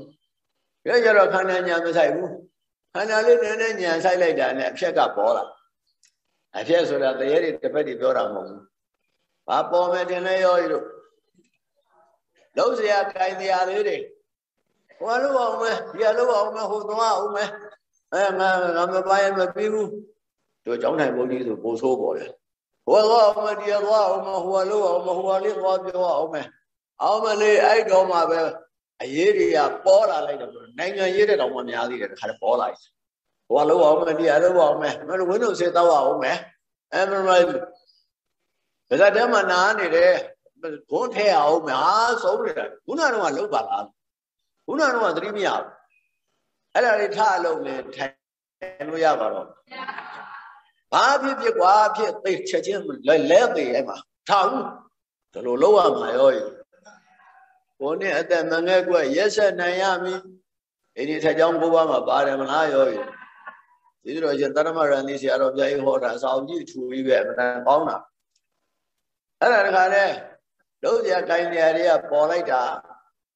Speaker 1: တကယ်ကြတော့ခန္ဓာညာမဆိုင်ဘူးခန္ဓာလေးနည်းနည်းညာဆိုင်လိုက်တာနဲ့အဖြက်ကပေါ်လာအဖြက်ဆိုတာတရေတွေတစ်ဖက်တွေပြောတာမဟုတ်ဘူးဘာပေါ်မယ်တင်လဲရောလို့လုံးစရာခိုင်တရားလေးတွေဟိုလိုအောင်မယ်ဒီလိုအောင်မယ်ဟိုသွားအောင်မယ်အဲငါငါမပိုင်မပြီးဘူးတို့ကြောင်းထိုင်ဘုန်းကြီးဆိုပို့ဆိုးပေါ်တယ်ဟိုသွားအောင်မယ်ဒီသွားအောင်မယ်ဟိုလိုအောင်မယ်ဟိုလေးသွားပြောအောင်မယ် အောင်မလေးအဲ့တော့မှပဲအရေးတွေကပေါ်လာလိုက်တယ်နိုင်ငံရေးတဲ့တောင်မှများသေးတယ်တခါတည်းပေါ်လာပြီဟိုလိုအောင်မယ်ဒီလိုအောင်မယ်မလို့ဝင်းတို့စေတော့အောင်မယ်အဲမလိုက်ဘူးဒါကြတဲ့မှာနားနေတယ်ဘုန်းထဲအောင်မယ်ဟာဆုံးနေတာခုနကတော့လှုပ်ပါလားခုနကတော့သတိမရဘူးအဲ့ဒါလေးထအလုံးနဲ့ထိုင်လို့ရပါတော့ဘာဖြစ်ဖြစ်ကွာဖြစ်သိချက်ချင်းလဲလဲသေးအဲ့မှာထားဘူးဒီလိုလောက်ရမှာရော ဘုန်းနဲ့အသက်မငဲ့ကွက်ရက်ဆက်နိုင်ရမည်အဲ့ဒီထက်ကြောင်းကိုပါမှာပါတယ်မလားရောဒီလိုကျတရမရန်ဒီဆရာတော်ဘုရားကြီးဟောတာအစာအုပ်ကြီးထူပြီးပဲအမှန်တန်ကောင်းတာအဲ့ဒါတခါလဲတို့စရာကိုင်းနေရာတွေကပေါ်လိုက်တာ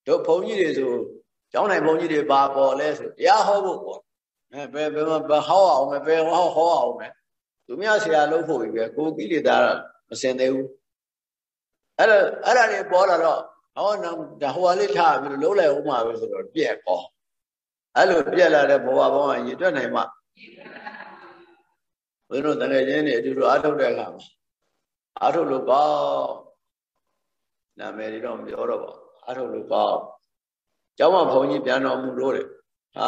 Speaker 1: တို့ဘုန်းကြီးတွေဆိုကျောင်းနိုင်ဘုန်းကြီးတွေပါပေါ်လဲဆိုတရားဟောဖို့ပေါ်အဲဘယ်ဘယ်မှာဟောအောင်မယ်ဘယ်ဟောဟောအောင်မယ်သူများဆရာလုပ်ဖို့ပဲကိုကိလေသာမစင်သေးဘူးအဲ့ဒါအဲ့ဒါတွေပေါ်လာတော့ ဟောတော့ဟိုဟာလေးထားပြီးလုံးလိုက်ဦးမှာပဲဆိုတော့ပြက်ကောအဲ့လိုပြက်လာတဲ့ဘဝဘောကရည်တွက်နိုင်မှဘုန်းတို့တကယ်ချင်းနေအတူတူအားထုတ်တဲ့အခါမှာအားထုတ်လို့ကောနာမည်တွေတော့မပြောတော့ပါအားထုတ်လို့ကောကျောင်းမှာဘုန်းကြီးပြန်တော်မူလို့တဲ့ဟာ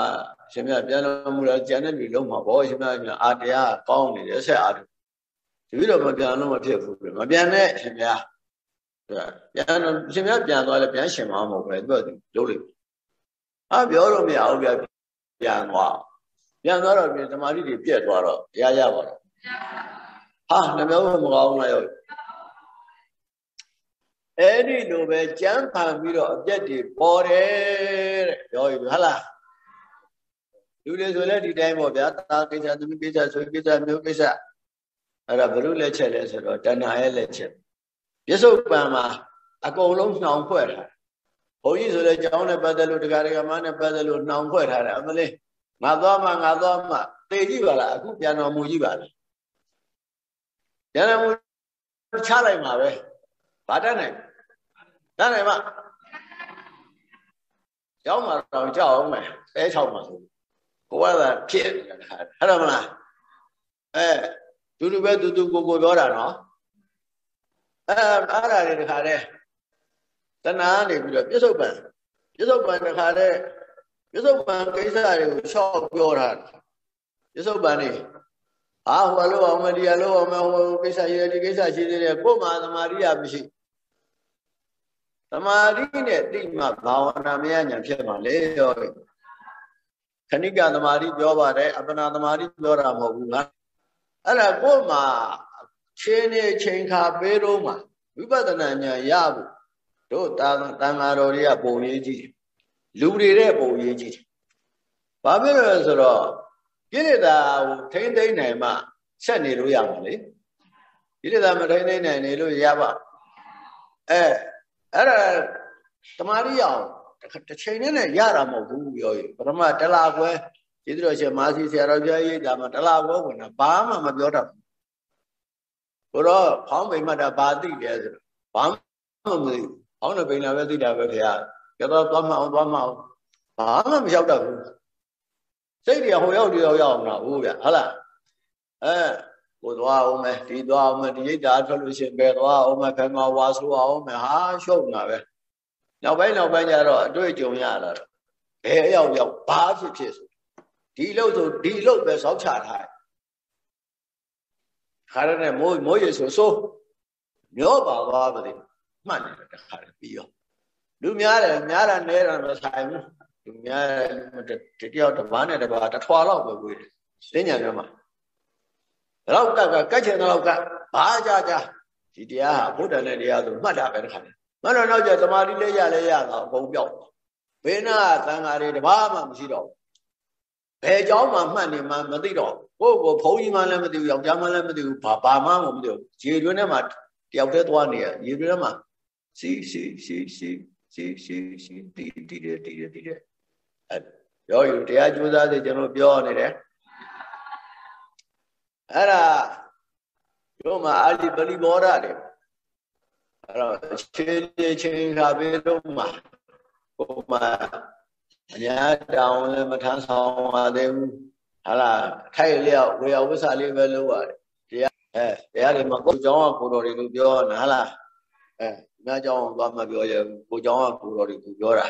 Speaker 1: ရှင်မြတ်ပြန်တော်မူတော့ကျန်တဲ့လူလုံးမှာဘောရှင်မြတ်ပြန်အာတရားကောင်းနေတယ်ဆက်အားထုတ်တပည့်တော်မပြန်လို့မဖြစ်ဘူးမပြန်နဲ့ရှင်မြတ် ပြန်ရှင်မြတ်ပြန်သွားလဲပြန်ရှင်မှာမဟုတ်ပဲသူကလုံးလိမ့်အာပြောလို့မရဘူးဗျပြန်သွားပြန်သွားတော့ပြန်သမာဓိတွေပြက်သွားတော့ရရပါတော့ဟာနှမျိုးမကောင်းလားရောအဲ့ဒီလိုပဲကြမ်းဖန်ပြီးတော့အပြက်တွေပေါ်တယ်တဲ့ပြောပြီဟုတ်လားလူတွေဆိုလည်းဒီတိုင်းပေါ့ဗျာတာကိစ္စသမီးကိစ္စဆိုကိစ္စမျိုးကိစ္စအဲ့ဒါဘယ်လိုလက်ချက်လဲဆိုတော့တဏှာရဲ့လက်ချက် ပြစ္ဆုတ်ပံမှာအကုန်လုံးနှောင်ဖွဲ့ထားဘုန်းကြီးဆိုလည်းကျောင်းနဲ့ပတ်သက်လို့တရားဓမ္မနဲ့ပတ်သက်လို့နှောင်ဖွဲ့ထားတယ်အမလေးငါသွားမှငါသွားမှသိကြည့်ပါလားအခုပြန်တော်မူကြည့်ပါလားပြန်တော်မူချလိုက်မှာပဲဗာတတ်နိုင်တတ်နိုင်မကျောင်းမှာတော့ကြောက်အောင်မယ်အဲ၆မှာဆိုကိုကသာဖြစ်နေတာတခါအဲ့တော့မလားအဲတူတူပဲတူတူကိုကိုပြောတာနော် အဲအဲ့ဒါတွေတခါတည်းတဏှာနေပြီးတော့ပြစ္ဆုတ်ပံပြစ္ဆုတ်ပံတခါတည်းပြစ္ဆုတ်ပံကိစ္စတွေကိုရှော့ပြောတာပြစ္ဆုတ်ပံနေအာဟိုလိုအောင်မဒီလိုအောင်မဟိုကိစ္စရှိတယ်ဒီကိစ္စရှိသေးတယ်ကို့မှာသမာဓိရမရှိသမာဓိနဲ့တိမှဘာဝနာမရညာဖြစ်မှာလေရောခဏိကသမာဓိပြောပါတယ်အပနာသမာဓိပြောတာမဟုတ်ဘူးငါအဲ့ဒါကို့မှာ ချင်းနေချိန်ခါပေးတော့မှာဝိပဿနာဉာဏ်ရဖို့တို့တာတန်ဃာတော်တွေကပုံရေးကြည့်လူတွေတဲ့ပုံရေးကြည့်ဘာဖြစ်လို့လဲဆိုတော့ကိလေသာကိုထိမ့်သိမ့်နိုင်မှဆက်နေလို့ရမှာလေကိလေသာမထိမ့်သိမ့်နိုင်နေလို့ရပါအဲအဲ့ဒါတမာရိယအောင်တစ်ချိန်နဲ့ရတာမဟုတ်ဘူးပြောရင်ပထမတလားခွဲကျေးဇူးတော်ရှင်မာစီဆရာတော်ပြည့်ရေးဒါမှတလားခွဲဝင်တာဘာမှမပြောတတ်ဘူး ဘုရောဖောင်းပိန်မှတ်တာဘာသိတယ်ဆိုတော့ဘာမှမသိဘူးဖောင်းတဲ့ပိန်လာပဲသိတာပဲခင်ဗျာကြတော့သွားမအောင်သွားမအောင်ဘာမှမရောက်တတ်ဘူးစိတ်တွေဟိုရောက်ဒီရောက်ရောက်အောင်တော့ဟုတ်ဗျဟုတ်လားအဲကိုသွားအောင်မယ်ဒီသွားအောင်မယ်ဒီရိတ်တာထွက်လို့ရှိရင်ဘယ်သွားအောင်မယ်ဘယ်မှာဝါဆိုအောင်မယ်ဟာရှုပ်နေတာပဲနောက်ပိုင်းနောက်ပိုင်းကျတော့အတွေ့အကြုံရလာတော့ဘယ်အရောက်ရောက်ဘာဖြစ်ဖြစ်ဆိုဒီလို့ဆိုဒီလို့ပဲစောက်ချထား ခါရနဲ့မိုးမိုးရေဆိုဆိုမျောပါသွားပါလေမှတ်နေတယ်တခါတည်းပြီးရောလူများတယ်များတာနဲတာမဆိုင်ဘူးလူများတတယောက်တစ်ပါးနဲ့တစ်ပါးတစ်ထွာလောက်ပဲဝေးတယ်သင်ညာမျိုးမှာတော့ကကကတ်ချင်တော့ကဘာကြကြဒီတရားဟာဘုဒ္ဓနဲ့တရားဆိုမှတ်တာပဲတခါတည်းမှတ်တော့နောက်ကျသမာဓိလေးရလဲရတော့အကုန်ပြောက်ဘေးနာသံဃာတွေတပါးမှမရှိတော့ဘ ယ်เจ้าမှမှတ်နေမှမသိတော့ကိုယ့်ကိုဘုန်းကြီးမှလည်းမသိဘူးယောက်ျားမှလည်းမသိဘူးဘာဘာမှမသိဘူးရေတွင်းထဲမှာတယောက်တည်းသွားနေရရေတွင်းထဲမှာစီစီစီစီစီစီစီတီတီတီတီတီအဲရောယူတရားကြိုးစားစေကျွန်တော်ပြောနေတယ်အဲ့ဒါတို့မှာအာလီပလီဘောရတယ်အဲ့တော့ချင်းချင်းခါပေးတော့မှာဟိုမှာ အများတောင်းလည်းမထမ်းဆောင်ပါသေးဘူးဟာလားထိုက်လျောက်ဝေယဝိဆာလေးပဲလုပ်ရတယ်တရားအဲတရားတွေမှာကိုเจ้าကကိုတော်တွေလို့ပြောနားလားအဲငါเจ้าကသွားမပြောရဘူးကိုเจ้าကကိုတော်တွေကိုပြောတာ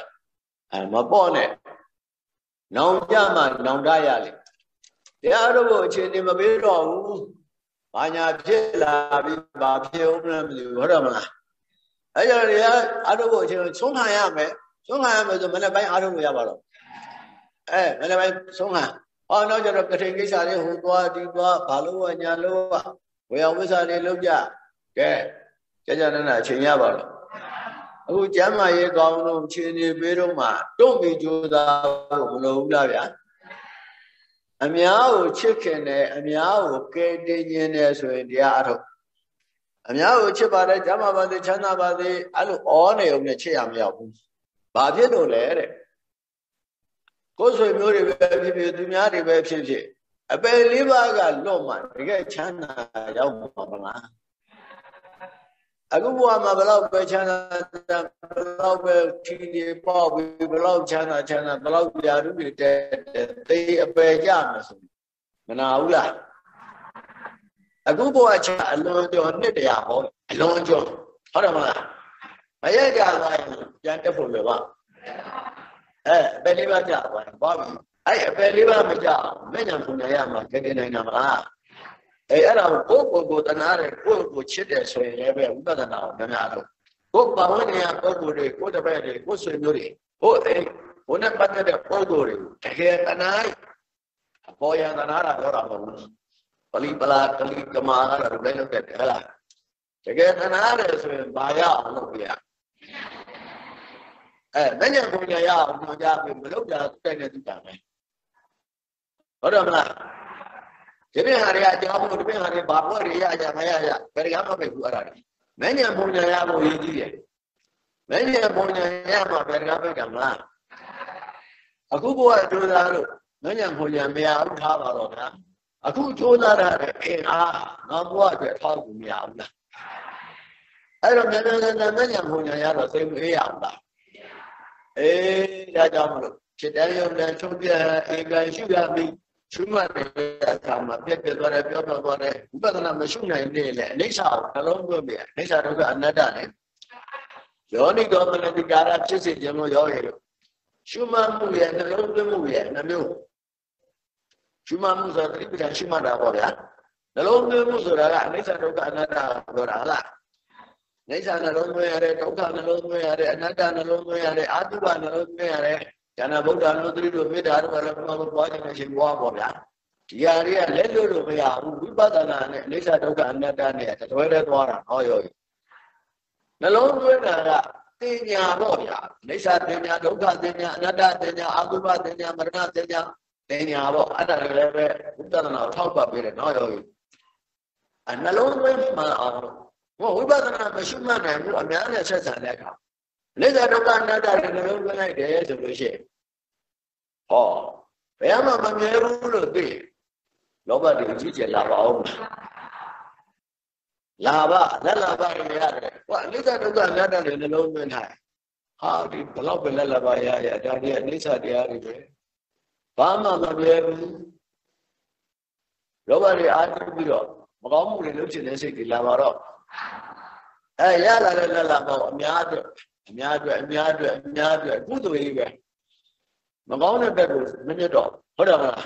Speaker 1: အဲမပေါ့နဲ့နောင်ကြမှာနောင်တရလေတရားတို့ကိုအခြေအနေမပေးတော့ဘူးဘာညာဖြစ်လာပြီးဘာဖြစ်ဦးမလဲမသိဘူးဟုတ်တယ်မလားအဲကြောင့်တရားအားထုတ်ဖို့အခြေအနေဆုံးခံရမယ် ဆုံးခံရမယ်ဆိုမနေ့ပိုင်းအားထုတ်လို့ရပါတော့အဲမနေ့ပိုင်းဆုံးခံဟောနောက်ကျတော့ကထိန်ကိစ္စတွေဟိုသွားဒီသွားဘာလို့ဝညာလို့ဝေယဝိဆာတွေလုပ်ကြကဲကြာကြာနာနာအချိန်ရပါတော့အခုကျမ်းမာရေးကောင်းလို့ခြေနေပေးတော့မှတုံ့ပြီးကြိုးစားဖို့မလိုဘူးလားဗျာအများကိုချစ်ခင်တယ်အများကိုကယ်တင်ခြင်းတယ်ဆိုရင်တရားအထုတ်အများကိုချစ်ပါတယ်ကျမ်းမာပါစေချမ်းသာပါစေအဲ့လိုဩနေုံနဲ့ချစ်ရမရောက်ဘူး ဘာဖြစ်လို့လဲတဲ့ကိုယ်ဆွေမျိုးတွေပဲဖြစ်ဖြစ်သူများတွေပဲဖြစ်ဖြစ်အပယ်လေးပါးကလွတ်မှတကယ်ချမ်းသာရောက်မှာမလားအခုဘဝမှာဘလောက်ပဲချမ်းသာဘလောက်ပဲထီတွေပေါက်ပြီးဘလောက်ချမ်းသာချမ်းသာဘလောက်ပြာရုတွေတဲ့သိအပယ်ကြမှာဆိုမနာဘူးလားအခုဘဝချအလွန်ကျော်နှစ်တရာဟောအလွန်ကျော်ဟုတ်တယ်မလား မရကြသွားရင်ပြန်တက်ဖို့လွယ်ပါအဲအပယ်လေးပါးကြသွားရင်ဘာပြီအဲ့အပယ်လေးပါးမကြအောင်မဉ္ဇဉ်ပူနေရမှာကြည်နိုင်တာမလားအဲအဲ့ဒါကိုကိုယ်ကိုယ်ကိုတနာတယ်ကိုယ်ကိုချစ်တယ်ဆိုရင်လည်းပဲဝိပဿနာကိုများများလုပ်ကိုယ်ပါဝင်နေရပုဂ္ဂိုလ်တွေကိုယ်တပည့်တွေကိုယ်ဆွေမျိုးတွေဟိုအဲဘုန်းနဲ့ပတ်သက်တဲ့ပုဂ္ဂိုလ်တွေကိုတကယ်တနာအပေါ်ယံတနာတာပြောတာမဟုတ်ဘူးပလီပလာကလီကမာကတော့လည်းလုပ်တယ်ဟဲ့လားတကယ်တနာတယ်ဆိုရင်ဘာရအောင်လုပ်ပြရ အဲမညံပုံညာရအောင်ညွှန်ကြားပြီးမလုပ်တာတဲ့နဲ့တူတာပဲဟုတ်တယ်မလားဒီပြင်ဟာတွေအကြောင်းမို့ဒီပြင်ဟာတွေဘာပွဲတွေရကြမရရဘယ်ကမှမပဲဘူးအဲ့ဒါတွေမညံပုံညာရဖို့ရည်ကြီးတယ်မညံပုံညာရမှာဘယ်ကပဲကမလားအခုဘုရားကြိုးစားလို့မညံပုံညာမရဘူးထားပါတော့ဗျာအခုကြိုးစားတဲ့အင်အားငါဘုရားအတွက်ထောက်ကူမရဘူးလားအဲ့တော့မြန်မြန်မြန်မညံပုံညာရတော့စိတ်မအေးရအောင်လား အေးဒါကြောင့်မလို့ဖြစ်တဲ့ရုံနဲ့ချုပ်ပြအင်္ဂါရှုရပြီးရှုမှတ်တဲ့အခါမှာပြက်ပြက်သွားတယ်ပြောပြောသွားတယ်ဝိပဿနာမရှုနိုင်နေလေအိဋ္ဌာကိုနှလုံးသွင်းပြအိဋ္ဌာဒုက္ခအနတ္တနဲ့ယောနိတော်မနတိကာရဖြစ်စေခြင်းလို့ရောရလို့ရှုမှတ်မှုရဲ့နှလုံးသွင်းမှုရဲ့နှမျိုးရှုမှတ်မှုဆိုတိပ္ပံရှုမှတ်တာပေါ့ဗျာနှလုံးသွင်းမှုဆိုတာကအနိစ္စဒုက္ခအနတ္တပြောတာဟုတ်လား နိစ္စနှလုံးသွင်းရတယ်ဒုက္ခနှလုံးသွင်းရတယ်အနတ္တနှလုံးသွင်းရတယ်အာတုဘနှလုံးသွင်းရတယ်ဉာဏဗုဒ္ဓနုသတိတို့မေတ္တာတို့လည်းဘုရားတို့ပွားခြင်းနဲ့ရှင်ပွားပေါ့ဗျာဒီဟာတွေကလက်လို့လို့မရဘူးဝိပဿနာနဲ့အိဋ္ဌဒုက္ခအနတ္တနဲ့တတွဲတည်းသွားတာဟောရောနှလုံးသွင်းတာကတင်ညာပေါ့ဗျာအိဋ္ဌတင်ညာဒုက္ခတင်ညာအနတ္တတင်ညာအကုဘတင်ညာမရဏတင်ညာတင်ညာပေါ့အဲ့ဒါလည်းပဲဝိပဿနာကိုထောက်ပတ်ပေးတယ်နော်ရောအနှလုံးသွင်းမှအောင် ဟောဝိပဿနာမရှိမှနိုင်ဘူးအများနဲ့ဆက်ဆံတဲ့အခါအိဋ္ဌဒုက္ခအနတ္တတွေနှလုံးသွင်းလိုက်တယ်ဆိုလို့ရှိရင်ဟောဘယ်မှမမြဲဘူးလို့သိလောဘတွေကြီးကျယ်လာပါအောင်လာဘလက်လာဘတွေရတယ်ဟောအနိစ္စဒုက္ခအနတ္တတွေနှလုံးသွင်းထားဟာဒီဘလောက်ပဲလက်လာဘရရဒါတွေအနိစ္စတရားတွေပဲဘာမှမမြဲဘူးလောဘတွေအားထုတ်ပြီးတော့မကောင်းမှုတွေလုပ်ချင်တဲ့စိတ်တွေလာပါတော့ အဲရလာတဲ့လက်လာဘအများအတွက်အများအတွက်အများအတွက်အများအတွက်ကုသိုလ်ကြီးပဲမကောင်းတဲ့ဘက်ကိုမမြတ်တော့ဟုတ်တယ်မလား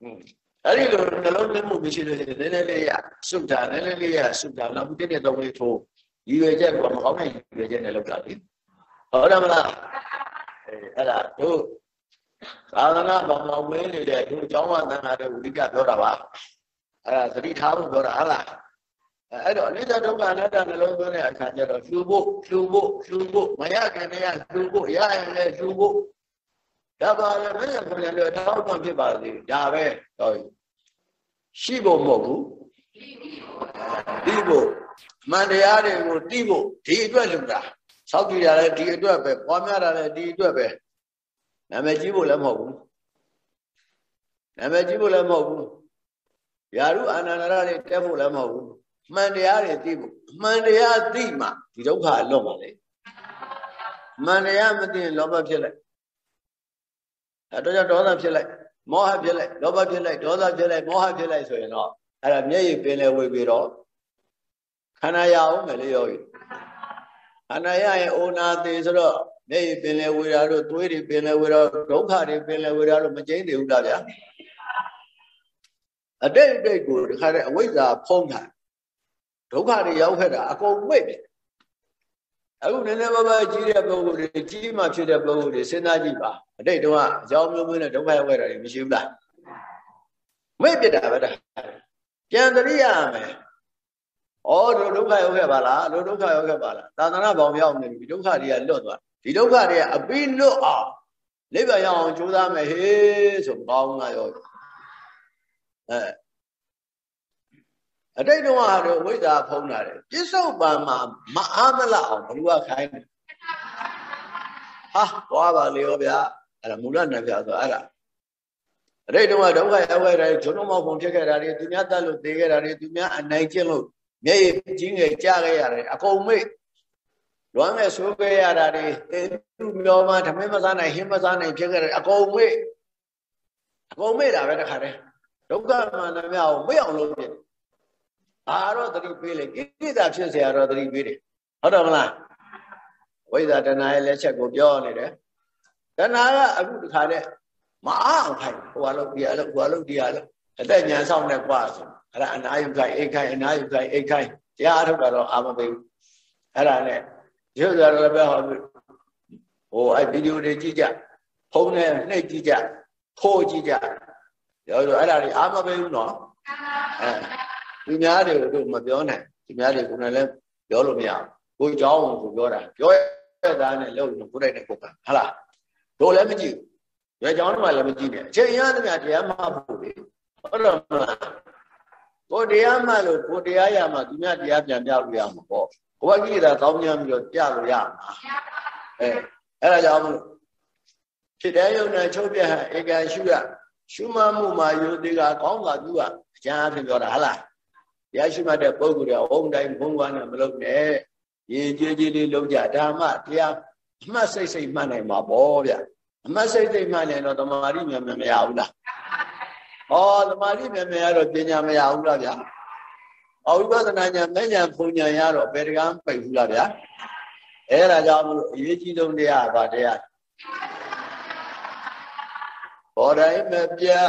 Speaker 1: อืมအဲ့ဒီလိုနှလုံးသွင်းမှုမရှိလို့ရှိရင်နည်းနည်းလေးရစုတာနည်းနည်းလေးရစုတာနောက်ပြီးတဲ့သုံးလေးထိုးရည်ရွယ်ချက်ကမကောင်းတဲ့ရည်ရွယ်ချက်နဲ့လုပ်တာလေဟုတ်တယ်မလားအဲအဲ့ဒါတို့သာသနာ့ဘာမှဝင်းနေတဲ့တို့အကြောင်းဝသံဃာတွေဝိကပြောတာပါအဲ့ဒါသတိထားဖို့ပြောတာဟုတ်လား အဲ့တော့အနိစ္စဒုက္ခအနတ္တနှလုံးသွင်းတဲ့အခါကျတော့လှူဖို့လှူဖို့လှူဖို့မရခင်တည်းကလှူဖို့ရရင်လည်းလှူဖို့ဒါပါလေမင်းကလည်းလည်းတောက်ပံဖြစ်ပါစေဒါပဲတော့ရှိဖို့မဟုတ်ဘူးသိဖို့မှန်တရားတွေကိုသိဖို့ဒီအတွက်လုပ်တာစောက်ကြည့်ရလဲဒီအတွက်ပဲပွားများတာလဲဒီအတွက်ပဲနာမည်ကြီးဖို့လည်းမဟုတ်ဘူးနာမည်ကြီးဖို့လည်းမဟုတ်ဘူးယာရုအာနန္ဒရတွေတက်ဖို့လည်းမဟုတ်ဘူး မှန်တရားတွေသိဖို့မှန်တရားသိမှဒီဒုက္ခလွတ်ပါလေမှန်တရားမသိရင်လောဘဖြစ်လိုက်အဲတော့ကြောင့်ဒေါသဖြစ်လိုက်မောဟဖြစ်လိုက်လောဘဖြစ်လိုက်ဒေါသဖြစ်လိုက်မောဟဖြစ်လိုက်ဆိုရင်တော့အဲ့ဒါမျက်ရည်ပင်လဲဝေပြီးတော့ခန္ဓာရအောင်မယ်လေယောဂီခန္ဓာရရင်အိုနာသေးဆိုတော့မျက်ရည်ပင်လဲဝေတာတို့သွေးတွေပင်လဲဝေတာဒုက္ခတွေပင်လဲဝေတာတို့မကျိန်းသေးဘူးလားဗျာအတိတ်အတိတ်ကိုဒီခါတဲ့အဝိဇ္ဇာဖုံးတာ ဒုက္ခတွေရောက်ခဲ့တာအကုန်ဝိတ်ပြီအခုနည်းနည်းပါးပါးကြီးတဲ့ပုဂ္ဂိုလ်တွေကြီးမှဖြစ်တဲ့ပုဂ္ဂိုလ်တွေစဉ်းစားကြည့်ပါအတိတ်တုန်းကအကြောင်းမျိုးမျိုးနဲ့ဒုက္ခရောက်ခဲ့တာတွေမရှိဘူးလားမိတ်ပြတာပဲတာပြန်တရိရမယ်ဩတို့ဒုက္ခရောက်ခဲ့ပါလားတို့ဒုက္ခရောက်ခဲ့ပါလားသာသနာပေါင်းရောက်နေပြီဒုက္ခတွေကလွတ်သွားဒီဒုက္ခတွေကအပိလွတ်အောင်နိဗ္ဗာန်ရောက်အောင်ကြိုးစားမယ်ဟေးဆိုကောင်းလာရောအဲ အတိတ်တုန်းကတော့ဝိဇ္ဇာဖုံးတာတယ်ပြစ္ဆုတ်ပံမှာမအားမလအောင်ဘလူကခိုင်းတယ်ဟာသွားပါလေရောဗျာအဲ့ဒါမူလနာပြဆိုအဲ့ဒါအတိတ်တုန်းကဒုက္ခရောက်ခဲ့တာဂျုံလုံးမောက်ပုံဖြစ်ခဲ့တာတွေသူများတတ်လို့သေခဲ့တာတွေသူများအနိုင်ကျင့်လို့မျက်ရည်ကြီးငယ်ကြခဲ့ရတယ်အကုန်မိတ်လွမ်းမဲ့ဆိုးခဲ့ရတာတွေသူမျောမှဓမင်းမစားနိုင်ဟင်းမစားနိုင်ဖြစ်ခဲ့တယ်အကုန်မိတ်အကုန်မိတ်တာပဲတခါတည်းဒုက္ခမှန်သမျှကိုမိတ်အောင်လုပ်ဖြစ် အာတော့သတိပေးလေကိလေသာဖြစ်เสียတော့သတိပေးတယ်ဟုတ်တယ်မလားဝိဇ္ဇာတဏှာရဲ့လက်ချက်ကိုပြောနေတယ်တဏှာကအခုတခါတဲ့မအားအောင်ခိုင်းဟိုကလို့ဒီကလို့ဟိုကလို့ဒီကလို့အသက်ညာဆောင်နေกว่าဆိုအဲ့ဒါအနာယုခိုင်းအိတ်ခိုင်းအနာယုခိုင်းအိတ်ခိုင်းတရားထုတ်တာတော့အာမပေးဘူးအဲ့ဒါနဲ့ရုပ်ရလည်းပဲဟောဟိုအဲ့ဗီဒီယိုတွေကြည့်ကြဖုန်းနဲ့နှိပ်ကြည့်ကြဖိုးကြည့်ကြရောဆိုအဲ့ဒါတွေအာမပေးဘူးနော်အဲ သူများတွေကိုတို့မပြောနိုင်သူများတွေကလည်းပြောလို့မရဘူးကိုเจ้าကိုပြောတာပြောရတာနဲ့လို့ကိုယ်တိုင်နဲ့ကိုယ်ကဟုတ်လားတို့လည်းမကြည့်ဘူးရွယ်เจ้าတို့မှလည်းမကြည့်နဲ့အချိန်ရသမျှတရားမှဖို့လေဟုတ်တော့မလားကိုတရားမှလို့ကိုတရားရမှသူများတရားပြန်ပြလို့ရမှာပေါ့ကိုယ်ကကိလေသာကောင်းညမ်းပြီးတော့ပြလို့ရမှာအဲအဲ့ဒါကြောင့်မလို့ဖြစ်တဲ့ယုံနဲ့ချုပ်ပြဟဧကရှုရရှုမှမှုမှာယုတိကကောင်းတာသူကအကျမ်းအဖြစ်ပြောတာဟုတ်လား တရားရှိမှတ်တဲ့ပုဂ္ဂိုလ်တွေအုံတိုင်းဘုံကွာနဲ့မလုပ်နဲ့ရေကြီးကြီးလေးလုံးကြဓမ္မတရားအမှတ်စိတ်စိတ်မှတ်နိုင်မှာပေါ့ဗျအမှတ်စိတ်စိတ်မှတ်နိုင်တော့တမာရီမြန်မြန်မရဘူးလားဟောတမာရီမြန်မြန်ရတော့ပညာမရဘူးလားဗျအဝိပဿနာဉာဏ်မဲ့ဉာဏ်ဘုံဉာဏ်ရတော့ဘယ်တကမ်းပိတ်ဘူးလားဗျအဲ့ဒါကြောင့်မလို့အရေးကြီးဆုံးတရားကဘာတရားဘောတိုင်းမပြတ်